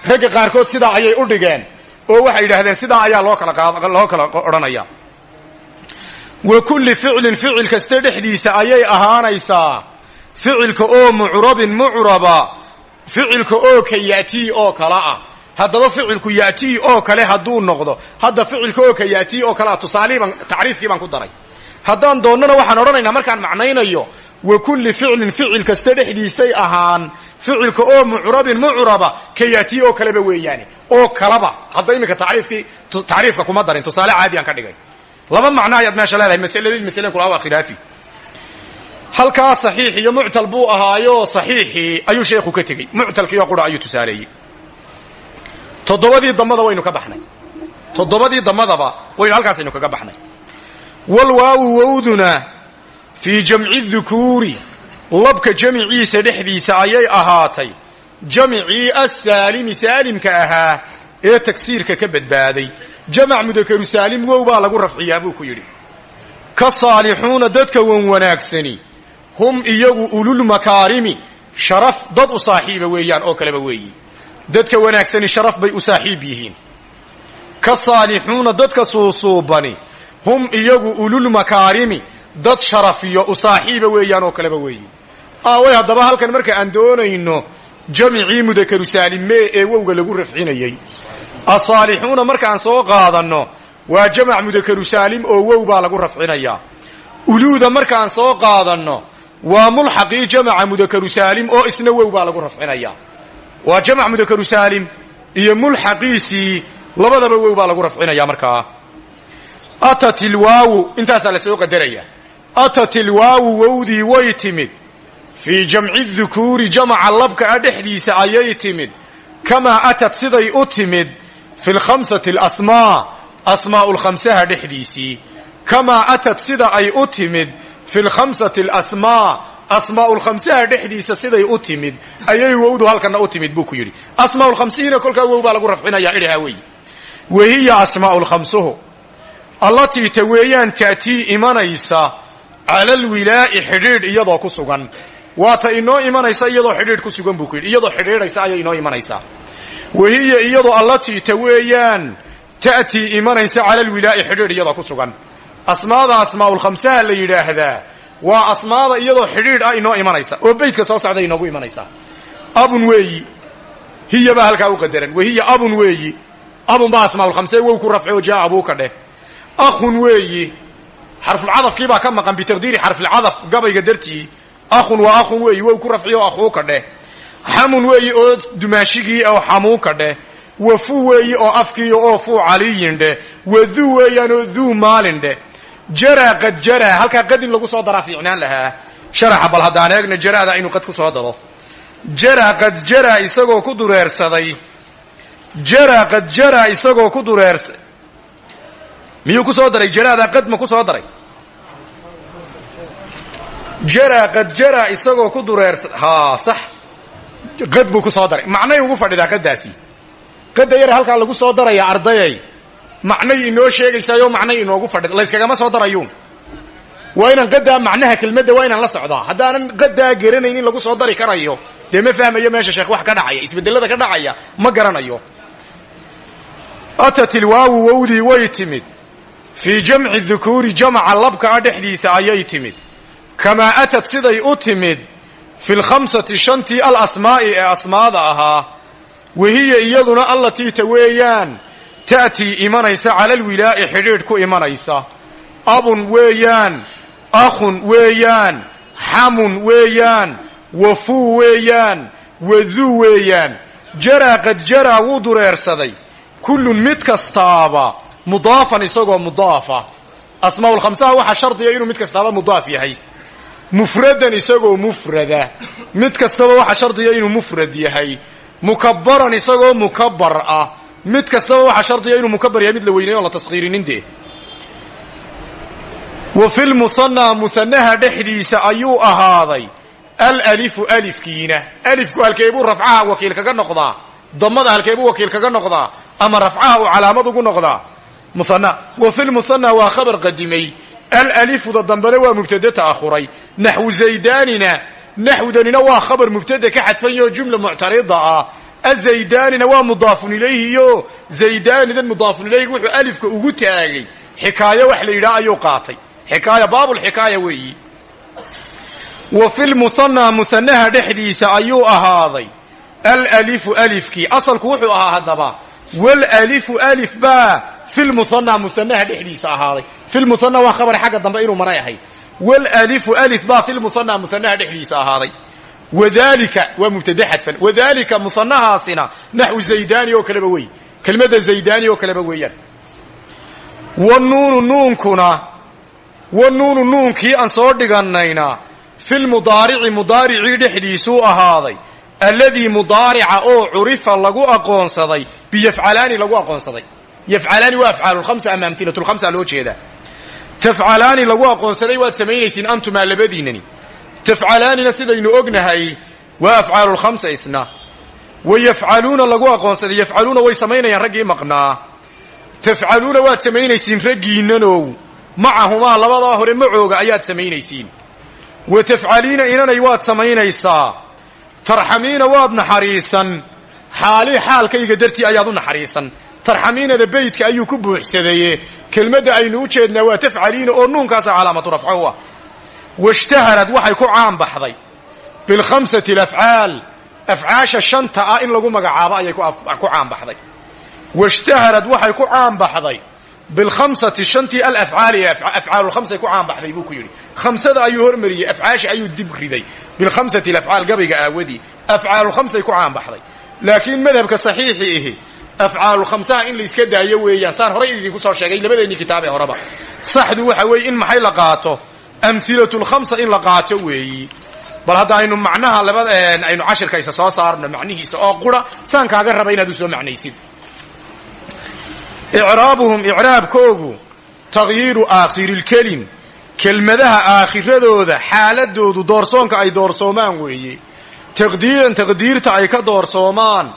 ragga qaarkood sidaa ayay u dhigeen oo waxay yidhaahdeen sidaa ayaa loo kala loo kala odhanaya. Wa kulli ficlin ficil kaste dhexdiisa ayay ahaanaysaa. Ficilka oo mucrabin mucraba ficilka oo ka yatii oo kale ah haddaba ficilku yatii oo kale hadduu noqdo hadda ficilka oo ka yatii oo kale ah tusaalihiibaan tacriifkii baan ku daray. Haddaan doonnana waxaan odhanaynaa markaan macnaynayo wa kulli ficlin ficil kasta dhexdiisay ahaan ficilka oo mucrabin mucraba ka yatii oo kaleba weeyaane oo kalaba hadda iminka tacriifkii tacriifka kuma darin tusaale caadiyan ka dhigay. Laba macno ayaad meesha leedahay masaladii masalen kula khilaafi. Halkaa saxiix iyo muctal buu ahaayo saxiixii ayuu sheekhu ka tegey muctalkiioo qura ayuu tusaaleeyey toddobadii damada waynu ka baxnay. Toddobadii damadaba waynu halkaasaynu kaga baxnay. Walwaawu wowduna fii jamci dukuuri labka jamiciisa dhexdiisa ayay ahaatay. Jamicii assaalimi saalimka ahaa ee tagsiirka ka badbaaday. Jamac mudakaru saalim wow baa lagu rafciyaa buu ku yidhi. Ka saalixuuna dadka wan wanaagsani hum iyagu ululmakaarimi sharaf dad u saaxiiba weeyaan oo kaleba weeyi dadka wanaagsani sharaf bay u saaxiib yihiin. Ka saalixuuna dadka suusuubani hum iyagu ululmakaarimi dad sharafiyo u saaxiiba weeyaan oo kaleba weeyi. Aaway haddaba halkan marka aan doonayno jamicii mudakaru saalimee ee wowga lagu rafcinayey asaalixuuna markaan soo qaadanno waa jamac mudakaru saalim oo wow baa lagu rafcinayaa uluuda markaan soo qaadanno waa mulxaqii jamaca mudakaru saalim oo isna wow baa lagu rafcinayaa waa jamac mudakaru saalim iyo mulxaqiisii labadaba wow baa lagu rafcinaya markaa. Atat ilwaawu intaasaa la soo qadaraya atat ilwaawu wowdii way timid. Fii jamci dukuuri jamaca labka a dhexdiisa ayay timid. Kamaa atat siday u timid fi lkhamsati alasmaa asmaa'u lkhamsaha dhexdiisii. Kamaa atat sida ay u timid fi lkhamsati alasmaa asmaa'u lkhamsaha dhexdiisa siday u timid. Ayay wowdu halkana u timid buu ku yidhi. Asmaa'u lkhamsiina kolkaa wow baa lagu rafcinaya idhaha wey. Wahiya asmaa'u lkhamsuhu allatii ta weeyaan ta'tii imanaysa cala alwilaa'i xidhiidh iyadoo ku sugan. Waata inoo imanaysa iyadoo xidhiidh ku sugan buu ku yidhi. Iyadoo xidhiidhaysa ayay inoo imanaysaa wahiya iyadoo allatii ta weeyaan ta'tii imanaysa cala alwilaa'i xidhiidh iyadoo ku sugan. Asmaada asmaa'ulkhamsaha la yidhaahdaa waa asmaada iyadoo xidhiidh ah inoo imanaysa oo beydka soo socda inoogu imanaysaa abun weeyi hiya baa halkaa u qadaran. Wahiya abun weeyi abun baa asmaa'ulkhamsee wow ku rafci oo jaa abuuka dheh. Akhun weeyi xarfulcadafkii baa ka maqan bitaqdiiri xarfilcadaf gabayga dartii. Akhun waa akhun weeyi wow ku rafci oo akhuuka dheh. Xamun weeyi oo dumaashigii oo xamuuka dheh. Wafu weeyi oo afkiiyo oo fuu caliyin dheh. Waduu weeyaan oo duu maalin dheh jara qad jara. Halkaa qad in lagu soo daraa fiicnaan lahaa. Sharaxa bal haddaan eegna jaraada inuu qad ku soo daro. Jara qad jara isagoo ku dureersaday. Jara qad jara isagoo ku dureersa miyuu ku soo daray? Jaraadaa qad ma ku soo daray? Jaraa qad jaraa isagoo ku dureersa haa sax. Qad buu ku soo daray. Macnay ugu fadhidaa qadaasi qadda yar halkaa lagu soo daraya ardayay macnay inoo sheegaysaayoo macnay inoogu fadhida. Layskagama soo darayuun. Waa inaan qadaa macnaha kelmadda waa inaan la socdaa. Haddaanan qadaa garanayn in lagu soo dari karayo dee ma fahmayo meesha sheekh wax ka dhacaya isbedelada ka dhacaya ma garanayo. Atat ilwaawu wowdii way timid. Fii jamci dukuuri jamaca labka a dhexdiisa ayay timid. Kamaa atat siday u timid fi lkhamsati shantii alasmaa'i ee asmaada ahaa. Wahiya iyaduna allatii ta weeyaan ta'tii imanaysa cala alwilaa'i xidhiidh ku imanaysa. Abun weeyaan akhun weeyaan xamun weeyaan wafuu weeyaan waduu weeyaan. Jaraa qad jaraa wuu dureersaday. Kullun mid kastaaba mudaafan isagoo mudaafa. Asmaa'ulkhamsaha waxaa shardiga inuu mid kastaaba mudaaf yahay. Mufradan isagoo mufrada. Mid kastaba waxaa shardiga inuu mufrad yahay. Mukabbaran isagoo mukabbar ah mid kastaba waxaa shardiga inuu mukabbar yahay mid la weynay la taskhiirinin dee wa fi lmusanaa musanaha dhexdiisa ayuu ahaaday. Alalifu alifkiina. Alifku halkeebuu rafcaha wakiil kaga noqdaa. Damada halkeebuu wakiil kaga noqdaa. Ama rafcaha uu calaamad ugu noqdaa. Musana wa fi lmusanaa waa khabar qadimay. Alalifuda dambena waa mubtade ta'ahuray naxwu zaydaanina. Naxwdanina waa khabar mubtade ka xadfanyao jumla muctarida ah azaydaanina waa mudaafun ilayhi iyo zaydaanidan mudaafun ilayhi wuxuu alifka ugu taagay. Xikaayo wax la yidhaha ayuu qaatay. Xikaaya baabulxikaaya weeyi. Wa fi lmuhanaa muhanaha dhexdiisa ayuu ahaaday. Alalifu alifkii asalku wuxuu ahaa haddaba. Walalifu alif baa fi lmuhanaa muhanaha dhexdiisa ahaaday. Fi lmuhanaa waa khabar xagga dambe inuu maray ahayd. Walalifu alif baa fi lmuhanaa muhanaha dhexdiisa ahaaday wadalika waa mubtade xadfan. Wadalika muhanahaasina naxwu zaydaani oo kaleba wey. Kelmadda zaydaani oo kaleba weeyaan. Wanuunu nuunkuna wanuunu nuunkii aan soo dhigannayna filmudaarici mudaaricii dhexdiisuu ahaaday. Alladii mudaarica oo curifa lagu aqoonsaday biyafcalaani lagu aqoonsaday. Yafcalaani waa afcaalulkhamsa ama amhilatulkhamsa loo jeedaa. Tafcalaani lagu aqoonsaday waad tafcalaanina sidaynu ognahay waa afcaalulkhamsa isna. Wa yafcaluuna lagu aqoonsaday yafcaluuna way samaynayaan raggii maqnaa. Tafcaluuna waad samaynaysiin raggiinanow macahumaa labadaa hore macooga ayaad samaynaysiin. Wa tafcaliina inanay waad samaynaysaa tarxamiina waad naxariisan xaalii xaalkayga dartii ayaad u naxariisan. Tarxamiinada beydka ayuu ku buuxsadaye kelmadda aynu u jeednaa waa tafcaliina oo nuunkaasa calaamatu rafco u ah washtaharad waxay ku caan baxday. Bilkhamsati alafcaal afcaasha shanta ah in lagu magacaabo ayay ku caan baxday. Washtaharad waxay ku caan baxday. Bilkhamsati shantii alafcaali ee afcaalulkhamsay ku caan baxday buu ku yidhi. Khamsada ayuu hormariyey afcaasha ayuu dib riday. Bilkhamsati alafcaal gabayga aawadii afcaalulkhamsay ku caan baxday. Laakiin madhabka saxiixi ihi afcaalulkhamsaha in la iska daayo weeyaan saan horay idinku soo sheegay labadeennii kitaab ee horeba. Saxdu waxa weeye in maxay la qaato amhilatulkhamsa in la qaato weeyi. Bal hadda aynu macnaha laba aynu cashirkaysa soo saarno macnihiisa oo qura saan kaaga raba inaad u soo macnaysid. Icraabuhum icraabkoogu takhyiiru aakhiriilkelim kelmadaha aakhiradooda xaaladoodu doorsoonka ay doorsoomaan weeye taqdiiran taqdiirta ay ka doorsoomaan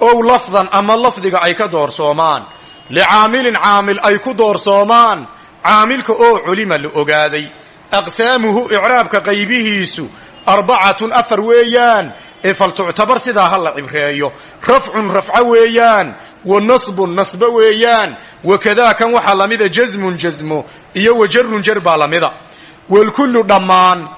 ow lafdan ama lafdiga ay ka doorsoomaan. Licaamilin caamil ay ku doorsoomaan caamilka oo culima la ogaaday aqsaamuhu icraabka qaybihiisu arbacatun afar weeyaan. Ee faltuctabar sidaa ha la cibreeyo. Rafcun rafco weeyaan wa nasbun nasbo weeyaan wakadaa kan waxaa lamida jasmun jasmo iyo wa jarun jar baa lamida. Walkullu dhammaan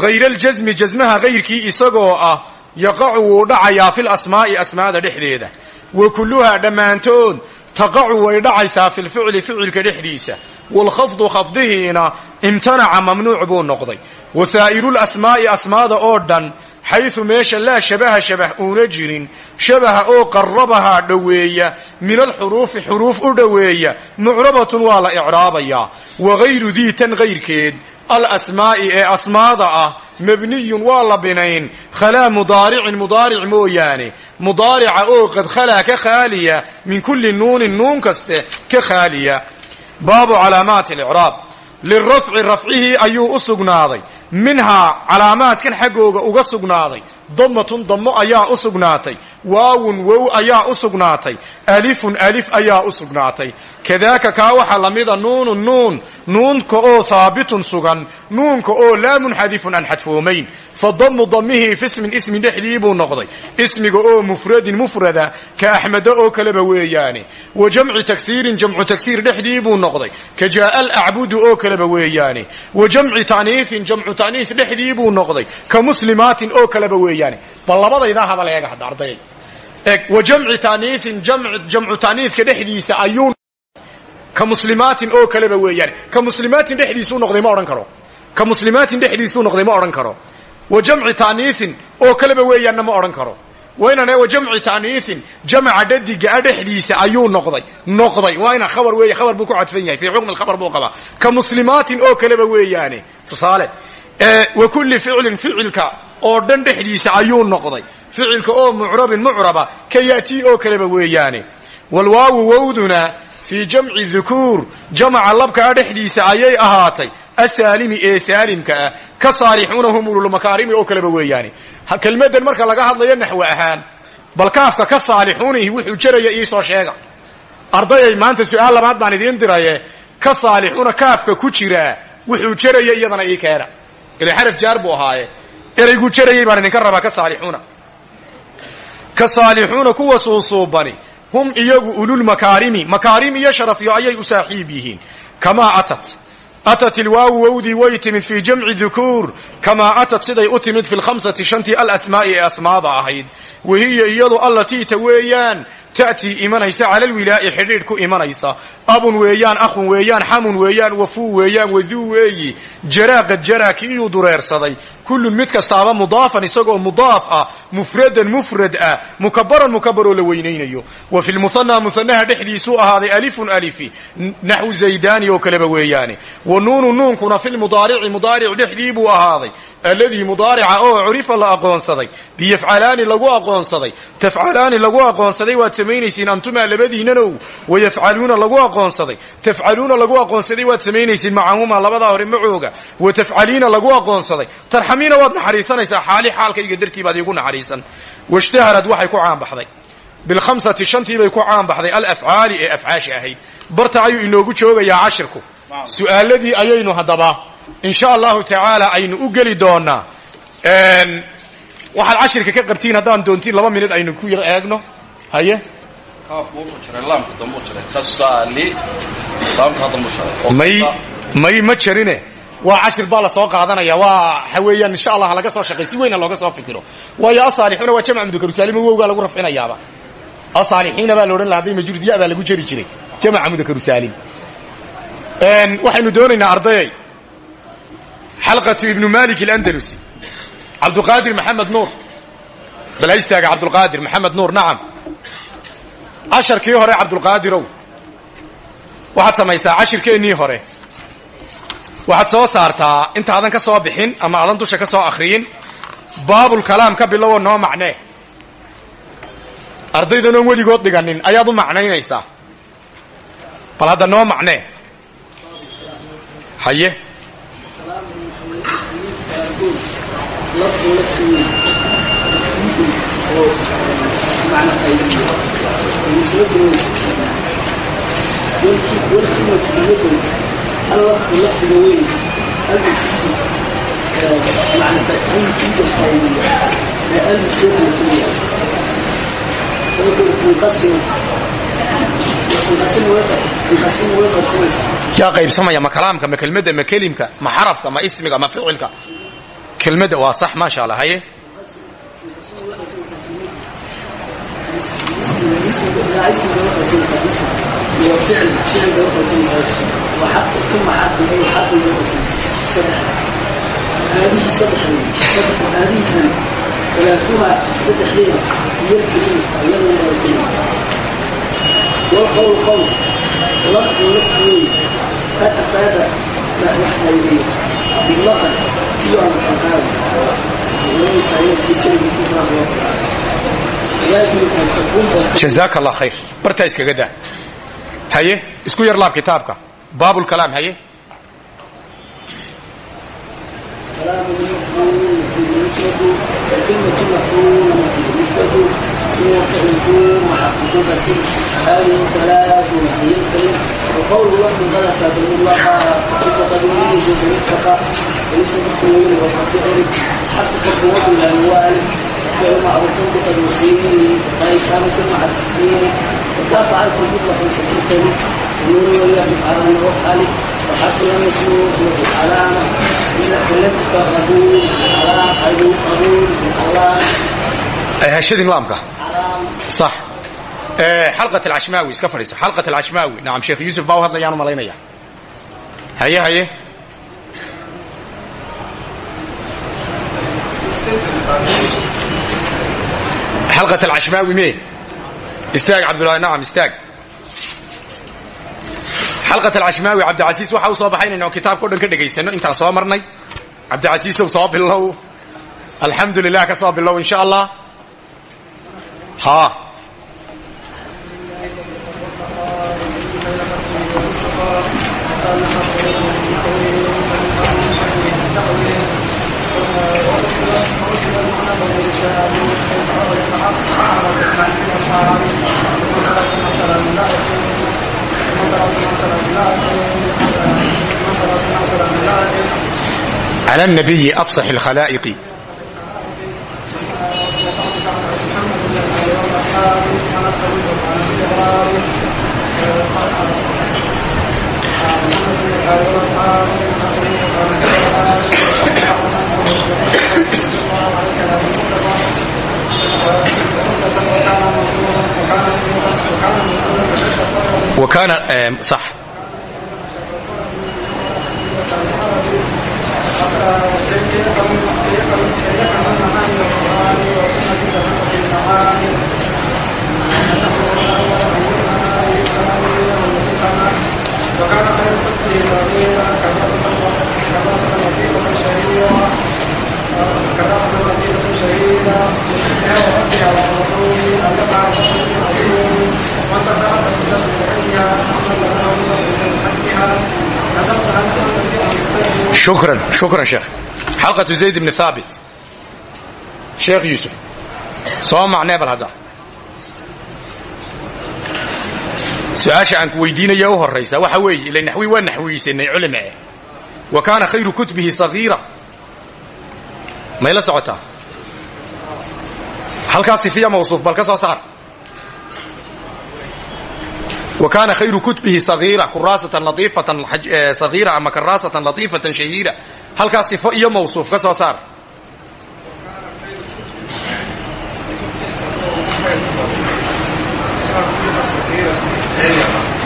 hayraljasmi jasmaha hayrkii isagoo ah yaqacu wuu dhacayaa fil asmaa'i asmaada dhexdeeda. Wa kulluhaa dhammaantood taqacu way dhacaysaa filficli ficilka dhexdiisa. Waalkhafdu khafdihiina imtanaca mamnuuc buu noqday. Wa saa'irul asmaa'i asmaada oo dhan xaysu meesha laa shabaha shabah uuna jirin shabaha oo qarabahaa dhoweeya min alxuruufi xuruuf u dhoweeya mucrabatun waa la icraabayaa. Wa hayru dii tan hayrkeed alasmaa'i ee asmaada ah mabniyun waa la binayn. Khalaa mudaaricin mudaaric mooyaane. Mudaarica oo qad khalaa ka khaaliya min kulli nuunin nuun kaste ka khaaliya. Baabu calaamaati alicraab lirafci rafcihii ayuu u sugnaaday minhaa calaamaadkan xaggooga uga sugnaaday. Damatun dammo ayaa u sugnaatay. Waawun wow ayaa u sugnaatay. Alifun alif ayaa u sugnaatay. Kadaaka kaa waxaa lamida nuunun nuun. Nuunka oo haabitun sugan. Nuunka oo laa munxadifun aan xadfoomayn. Fa damu damihii fismin ismi dhexdii buu noqday. Ismiga oo mufradin mufrada ka axmeda oo kaleba weeyaane. Wa jamci tagsiirin jamcu tagsiir dhexdii buu noqday. Ka jaaa alacbudu oo kaleba weeyaane. Wa ta'niis dhexdii buu noqday ka muslimaatin oo kaleba weeyaane bal labadaydaa hadal eega hadda ardayay eg wa jamci ta'niisin jamcu ta'niiska dhexdiisa ayuu ka muslimaatin oo kaleba weeyaane ka muslimaatin dhexdiisuu noqday ma odhan karo. Ka muslimaatin dhexdiisuu noqday ma odhan karo. Wa jamci ta'niisin oo kaleba weeyaanna ma odhan karo. Waynane wa jamci ta'niisin jamca dhadigaa dhexdiisa ayuu noqday. Noqday. Waa khabar weeye khabar buu ku cadfan yahay fii alkhabar buu qabaa. Ka muslimaatin oo kaleba weeyaane tusaale wa kulli ficlin ficilka oo dhan dhexdiisa ayuu noqday. Ficilka oo mucrabin mucraba ka ya'tii oo kaleba weeyaane. Walwaawu wowduna fii jamci dukuur jamaca labkaa dhexdiisa ayay ahaatay. Asaalimi ee saalimka ah ka saalixuunahum ululmakaarimi oo kaleba weeyaane. Kelmaddan marka laga hadlayo naxwe ahaan bal kaafka ka saalixuunihi wuxuu jaraya iisoo sheega. Ardayay maanta su'aal labaad baan idiin diraye ka saalixuuna kaafka ku jiraa wuxuu jaraya iyadana ii keena ila xaraf jaar buu ahaaye erayguu jarayay baan idinka rabaa ka saalixuuna ka saalixuuna kuwa suusuubani hum iyagu ululmakaarimi makaarim iyo sharafyo ayay u saaxiib yihiin kamaa atat atat ilwaawu wowdii way timid fii jamci dukuur atat siday u timid fi lkhamsati shantii alasmaa'i ee asmaada ahayd wahiya iyadu allatiita weeyaan ta'tii imanaysa cala alwilaa'i xidhiidh ku imanaysa. Abun weeyaan akhun weeyaan xamun weeyaan wafuu weeyaan waduu weeyi. Jaraa qad jaraa kiiyuu dureersaday. Kullun mid kastaaba mudaafan isagoo mudaaf ah mufradan mufrad ah mukabaran mukabaroo la weynaynayo. Wa fi lmuhanaa muhanaha dhexdiisuu ahaaday alifun alifi naxwu zaydaani oo kaleba weeyaane wa nuunu nuunkuna fi lmudaarici mudaaric dhexdii ahaaday alladii mudaarica oo curifa la aqoonsaday. Biyafcalaani lagu aqoonsaday. Tafcalaani lagu aqoonsaday waad samaynaysiin antumaa labadiinanow wayafcaluuna lagu aqoonsaday. Tafcaluuna lagu aqoonsaday waad samaynaysiin macahumaa labadaa hore macooga wa tafcaliina lagu aqoonsaday. Tarxamiina waad naxariisanaysaa. Xaali xaalkayga dartii baad iigu naxariisan. Washtaharad waxay ku caanbaxday. Bilkhamsati shantii bay ku caanbaxday alafcaali ee afcaashi ahayd. Barta ayuu inoogu joogayaa cashirku. Su'aaladii ayaynu haddaba insha allahu tacaala aynu u geli doonaa. Waxaad cashirka ka qabtiin haddaan doontiin laba minid aynu ku yar eegno. Haye? May may ma jarine. Waa cashir baa la soo qaadanaya. Waa waxa weeyaan insha allah laga soo shaqay si weyna looga soo fikiro. Waayo asaalixuuna waa jamca mudakarusaalima wowgaa lagu rafcinayaaba asaalixiina baa la odhan laha hadday majruudya baa lagu jari jiray. Jamca mudakarusaalim waxaynu doonaynaa ardayay xalqatu ibnu malik alandalusi. Cabduqaadir maxamed nuur bal ha istaaga cabdulqaadir maxamed nuur nacam. Casharkii hore cabdulqaadirow waxaad samaysaa cashirkeennii hore. Waxaad soo saartaa intaadan ka soo bixin ama aadan dusha ka soo akhriyin baabulkalaam ka bilowoo noo macnee. Ardaydan oon weligood dhiganin ayaad u macnaynaysaa. Bal hadda noo macnee. Haye yaa qaybsamaya ma kalaamka ma kelmadda ma kelimka ma xarafka ma ismiga ma ficilka kelmadda waa sax maasha allah haye aa jazaak allah khayr bartaa iskaga daa. Haye isku yar laab kitaabka. Baabulkalaam haye. سورة النجوم وحقوق بسيط هذه ثلاث وحي الكريم وقول وحد بلغ تدعو الله حقيقة تدعوه بالمتقى وليس بالطويل والقطع حقق القوة الأموال فيوم أرسلت تدوسين أي خامس مع التسليم وكاف عنك مطلق الحكمة نور وليكن على الروح عليك وحتى لم يسلوك علامة إنك لن تفرغون على قبول قبول على hashadin laamka sax. Eh, Xalqat alcashmaawi iska fadhiiso. Xalqat alcashmaawi nacam sheekh yuusuf baa u hadlayaan u malaynaya. Haye haye. Xalqat alcashmaawi me. Istaag cabdullahi nacam istaag. Xalqat alcashmaawi cabdicasiis waxa u soo baxaynayna oo kitaabka o dhan ka dhegaysanno. Intaan soo marnay. Cabdicasiisow soo bilow. Alxamdu lilah ka soo bilow insha allah ha على النبي أفصح الخلائق وكان آم، صح وكان خير حسنه صغيرا كراسة لطيفة شهيرا كراسة لطيفة شهيرا وربها والرسول أن يقع عظيم وتدارك بذنب العليا أحمد له من حقها كتبت أن شكرا شكرا شيخ حلقة زيد بن ثابت شيخ يوسف soo macnee bal su'aasha aan ku weydiinaya u horaysa waxa weeye ila naxwi waa naxwiyeysanay culime wa kaana khayru kutbihi sagiira. May la socotaa halkaas sifiya mawsuuf bal soo saar. Wa kaana khayru kutbihi sagiira kuraasatan latiifatan sagiira ama karaasatan latiifatan shahiira. Halkaas sifo mawsuuf ka soo saar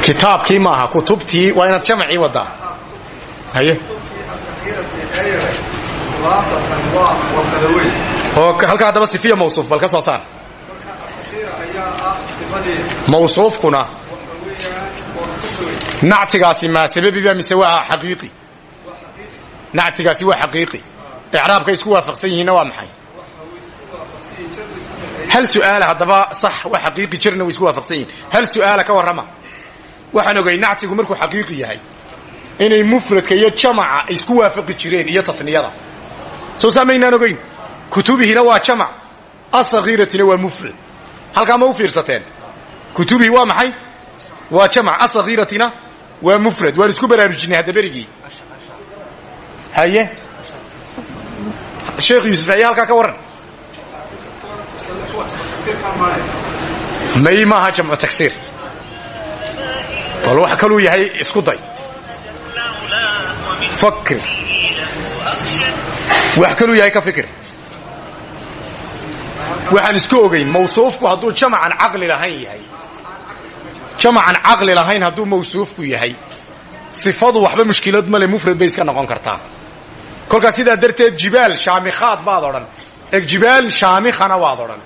kitaabkii maaha kutubtii waa inaad jamacii wadaa haye? Oo halkaa haddaba sifiya mawsuuf bal ka soo saar mawsuufkuna nactigaasi maa sababiba mise waa xaqiiqi. Nactigaasi waa xaqiiqi. Icraabka isku waafaqsan yihiinna waa maxay? Hal su'aala haddaba sax waa xaqiiqi jirna way isku waafaqsan yihiin hal su'aala ka warrama waxaan ogay nactigu markuu xaqiiqi yahay inay mufradka iyo jamaca isku waafaqi jireen iyo tasniyada. Soo saamaynaan ogayn kutubihina waa jamac asagiiratina waa mufrad. Halkaa ma u fiirsateen? Kutubihi waa maxay? Waa jamac asagiiratina waa mufrad. Waan isku baraarujinay hadda berigii. Haye? Sheekh yuusuf ayaa halkaa ka warran? May maaha jamcu tagsiir bal wax kaluu yahay isku day. Fakir wax kaluu yahay ka fikir waxaan isku ogayn mawsuufku hadduu jamacan caqli lahayn yahay. Jamacan caqli lahayn hadduu mawsuufku yahay sifadu waxba mushkilad male mufrad bay iska noqon kartaa. Kolkaas sidaa darteed jibaal shaamikhaad baad odhan. Eg jibaal shaamikhana waad odhan.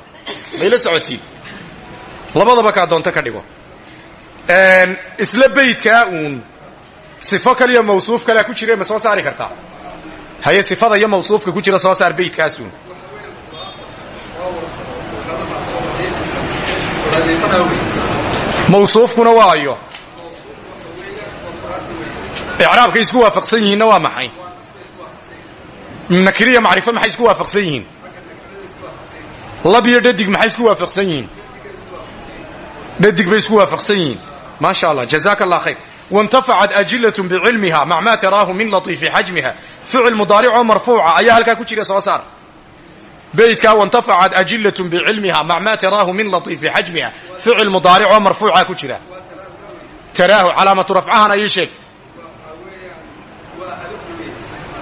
May la socotiin labadaba kaa doonto ka dhigo isla beydkaa uun. Sifo kaliya mawsuuf kalea ku jire ma soo saari kartaa? Haye sifada iyo mawsuufka ku jira soo saar beydkaasuun mawsuufkuna waayo. Icraabkay isku waafaqsan yihiinna waa maxay? Nakiriya macrifo maxay isku waafaqsan yihiin? Lab iyo dhadig maxay isku waafaqsan yihiin? Dhadig bay isku waafaqsan yihiin maa sha allah jazaaka allah khayr waintafacad ajilatun bicilmiha mac maa taraahu min latiifi xajmiha ficil mudaaricoo marfuuca ayaa halkaa ku jira soo saar. Beydkaa waintafacad ajilatun bicilmiha mac maa taraahu min latiifi xajmiha ficil mudaaricoo marfuuca ku jira. Taraahu calaamatu rafcahana ii sheeg.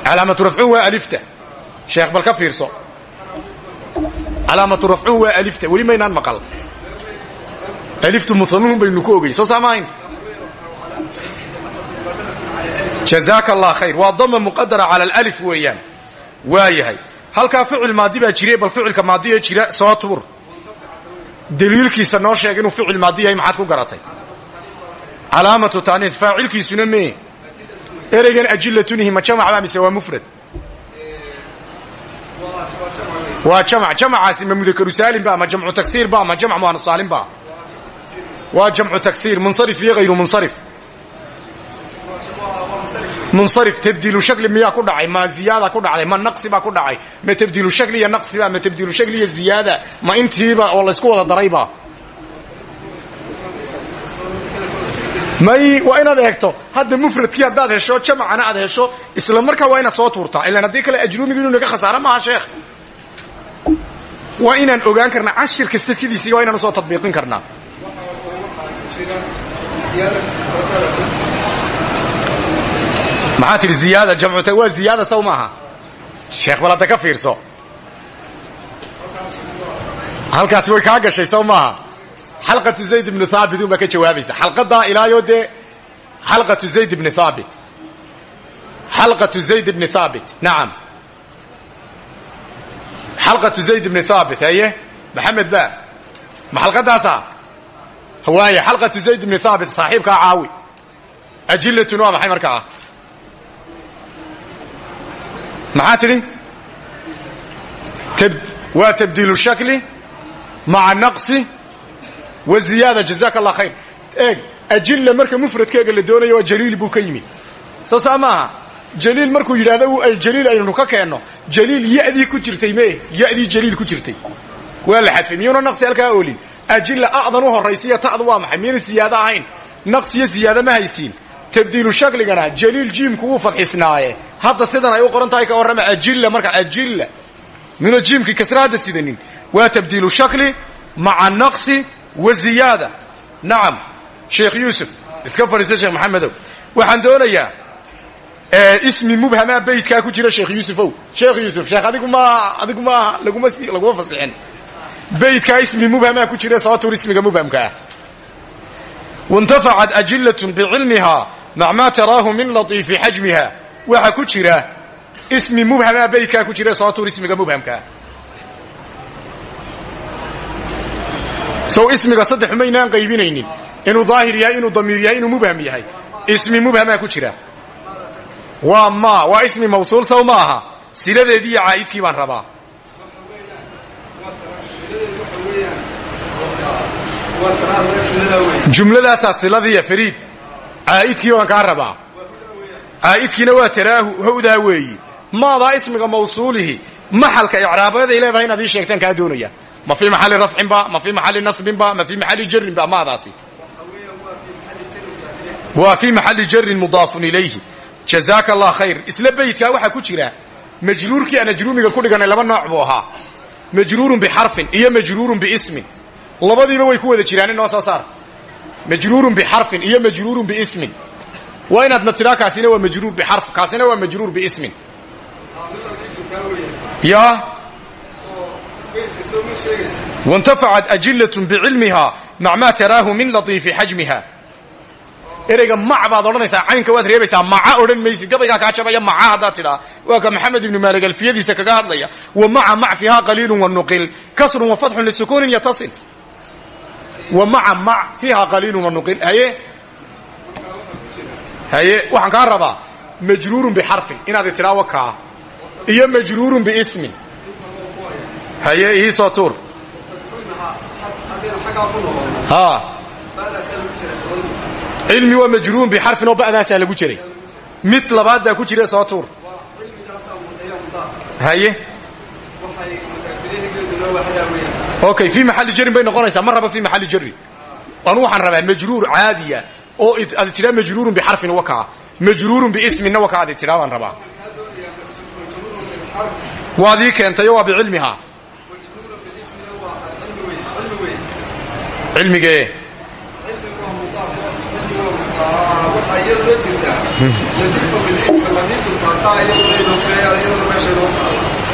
Calaamatu rafcuhu waa alifta. Sheekh bal ka fiirso. Calaamatu rafcuhu waa alifta weli maynaan maqal aliftu muhanuhun baynu ku ogey soo saamahayn jazaaka allah khayr waa dama muqadara cala alif weeyaan waa yahay halkaa ficil maadi baa jire bal ficilka maadiya jira soo tuur daliilkiisa noo sheeg inuu ficil maadi yahay maxaad ku garatay calaamatu taaniis faacilkiisuna mee ereygan ajilatunihi ma jamac baa mise waa mufrad waa jamac jamacaasi ma mudakaru saalim ba ma jamcu taksiir ba ma jamc muanu saalim ba waa jamcu taksiir munsarif iyo hayru munsarif. Munsarif tabdiilu shakli miyaa ku dhacay ma ziyaada ku dhacday ma naqsi baa ku dhacay. Ma tabdiilu shakli iyo naqsi ba ma tabdiilu shakli iyo ziyaada ma intiiba oo laysku wada darayba may waa inaad eegto hadda mufradkii haddaad hesho jamacana aad hesho isla markaa waa inaad soo tuurtaa ilaan haddii kale ajrumigu inuu naga khasaaro maaha sheekh. Waa inaan ogaan karnaa cashir kasta sidiisii waa inaan u soo tadbiiqin karnaa maxaa tidhi ziyaada jamcuta waa ziyaada saw maaha. Sheekh bal hadda ka fiirso. Halkaasi way kaa gashay saw maaha. Xalqatu zayd ibnu haabit unbaa ka jawaabaysa xalqadaa ilaayo dee xalqatu zayd ibni haabit xalqatu zayd ibni haabit nacam xalqatu zayd ibni haabit haye? Maxamed ba ma xalqadaasa waaye xalqatu zayd ibni haabit saaxiibkaa caawi. Ajilatun waa maxay markaa? Maxaa tidhi? Waa tabdiilu shakli maca naqsi wa ziyaada jazaaka allah khayr. Eeg ajilla marka mufradkeega la doonayo waa jaliil buu ka yimid. Soo saa maaha jaliil markuu yidhaahdo jaliil aynu ka keenno jaliil yadii ku jirtay mee yadii jaliil ku jirtay. Waa la xadfay miyuuna naqsi halkaa oolin ajilla a'dan u horraysiya ta'du waa maxay? Miyayna siyaado ahayn? Naqsiyo siyaado ma haysiin. Tabdiilu shakligana jaliil jiimku wuu fadxisnaaye. Hadda sidan ay u qoran tahay ka warrama ajilla marka ajilla. Miyuna jiimkii kasra hadda sidanin. Waa tabdiilu shakli maca naqsi wa ziyaada. Nacam sheekh yuusuf iska fadhiisa sheekh maxamedow. Waxaan doonayaa ismi mubhamaa beydkaa ku jira sheekh yuusufow sheekh yuusuf sheekh adigu ma adigu ma laguma laguma fasixin beydkaa ismi mubhamaa ku jira soo tuur ismiga mubhamkaa waintafacad ajilatun bicilmihaa mac maa taraahu min latiifi xajmiha waxa ku jira ismi mubhamaa beydkaa ku jira soo tuur ismiga mubhamkaa sow ismiga saddex maynaan qaybinaynin inuu daahir yahay inuu damiir yahay inuu mubham yahay ismi mubhamaa ku jira waa ma waa ismi mawsuul saw ma aha siladeedii iyo caa'idkii baan rabaa jumladaasaa siladiiya fariid caa'idkii baan kaa rabaa caa'idkiina waa taraahu hawdaa weeyi maadaa ismiga mawsuulihi maxalka icraabaday leedahay inaad ii sheegtaan kaa doonaya ma fii maxalli rafcinba ma fii maxalli nasbinba ma fii maxalli jarrinba maadaasi waa fii maxalli jarrin mudaafun ilayhi jazaaka allah khayr isla beydkaa waxaa ku jira majruurkii aan ajruumiga ku dhiganay laba nooc buu ahaa majruurun bixarfin iyo majruurun biismin labadiiba way ku wada jiraan inoo soo saar. Majruurun bixarfin iyo majruurun biismin. Waa inaadna tidhaa kaasina waa majruur bixarf kaasina waa majruur biismin. Ya? Waintafacad ajilatun bicilmihaa mac maa taraahu min latiifi xajmiha. Ereyga mac baad caynka waad reebaysaa maca odhan maysid gabaygaa kaa jabaya maca haddaad tidhaa. Waa maxamed ibnu maalig alfiyadiisa kaga hadlaya wa maca mac fiihaa qaliilun wanuqil kasrun wa fatxun lisukuunin yatasil wa maca mac fiihaa qaliilun wanuqil haye? Haye? Waxaan kaa rabaa majruurun bixarfin inaad tidhaa wakaa iyo majruurun biismin haye iisoo tuur. Cilmi waa majruurun bixarfin oo ba'daasaa lagu jiray. Mid labaad baa ku jira soo tuur. Haye okay fii maxalli jarin bay noqonaysaa ma raba fii maxalli jari anu waxaan rabaa majruur caadiya oo ad tidhaa majruurun bixarfin wakaa majruurun biisminna wakaa ad tidhaa baan rabaa. Waad ii keentayo waa bicilmihaa? Cilmigee?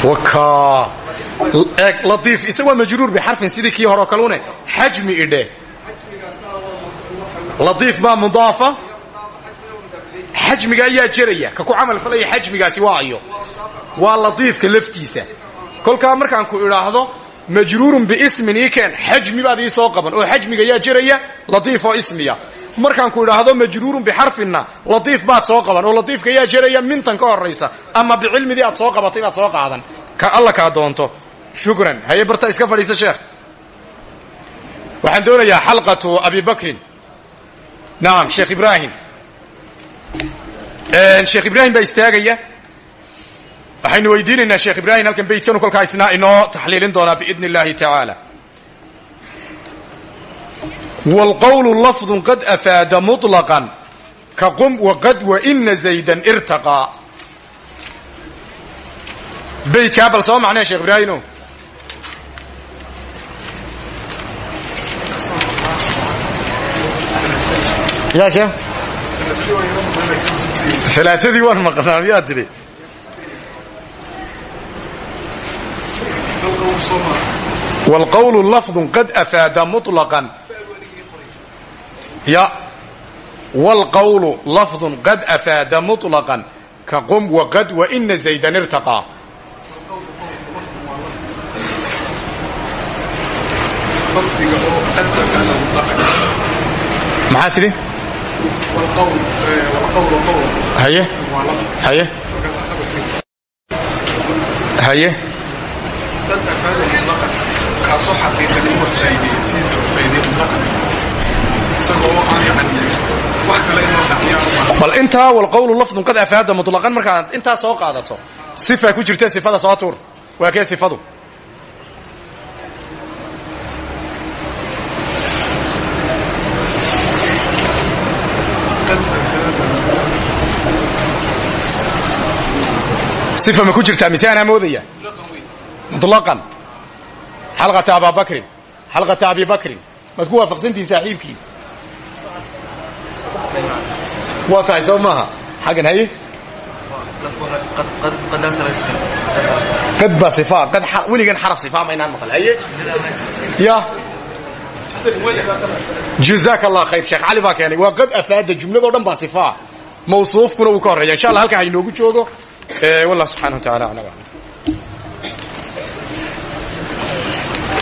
Waka eeg latiif isaga waa majruur bixarfin sidii kii hore oo kalune xajmi idhe. Latiif baa mudaafa. Xajmiga ayaa jeraya ka ku camal falaya xajmigaasi waa ayo. Waa latiifka laftiisa. Kolkaa markaan ku idhaahdo majruurun biismin ii keen. Xajmi baad ii soo qaban. Oo xajmiga yaa jeraya latiif oo ismiya. Markaan ku idhaahdo majruurun bixarfinna latiif baad soo qaban. Oo latiifka yaa jeraya mintan ka horaysa ama bicilmidii aad soo qabatay baad soo qaadan. Ka alla kaa doonto shukran haye barta iska fadhiisa sheekh waxaan doonayaa xalqatu abi bakrin nacam sheekh ibraahim sheekh ibraahim baa istaagaya waxaynu weydiinaynaa sheekh ibraahim halkan beytkanu kolkaa isna inoo taxliilin doonaa biidn اllahi tacaala wاlqowlu lafdu qad afaada muطlaqan ka qum waqad waina zaydan irtaqaa beytkaa bal soo macnee sheekh ibraahimo ya sheekh alaaadii waan maqnaa miyaa tidhi wاlqowlu lafdu qad afaada muطlaqan ya wاlqowlu lafdu qad afaada muطlaqan ka qum waqad waina zaydan irtaqaa maxaa tidhi bal intaa walqowlu lafdun qad afaada muطlaqan markaad intaa soo qaadato. Sifa ku jirta sifada soo tuur. Waa kee sifadu sifa ma ku jirtaa mise anaa moodaya muطlaqan xalqata ababakrin xalqata abi bakrin maad ku waafaqsantihin saaxiibkii waa tahay soo maaha xaggan haye qad baa sifa qad weligan xaraf sifa ma inaan maqal haye ya jazaaka allah khayr sheekh cali baa keenay waa qad afaada jumladoo dhan baa sifa mawsuufkuna wuu ka horreeya insha allah halkaa ha inoogu joogo wallah subxana wa tacala aclam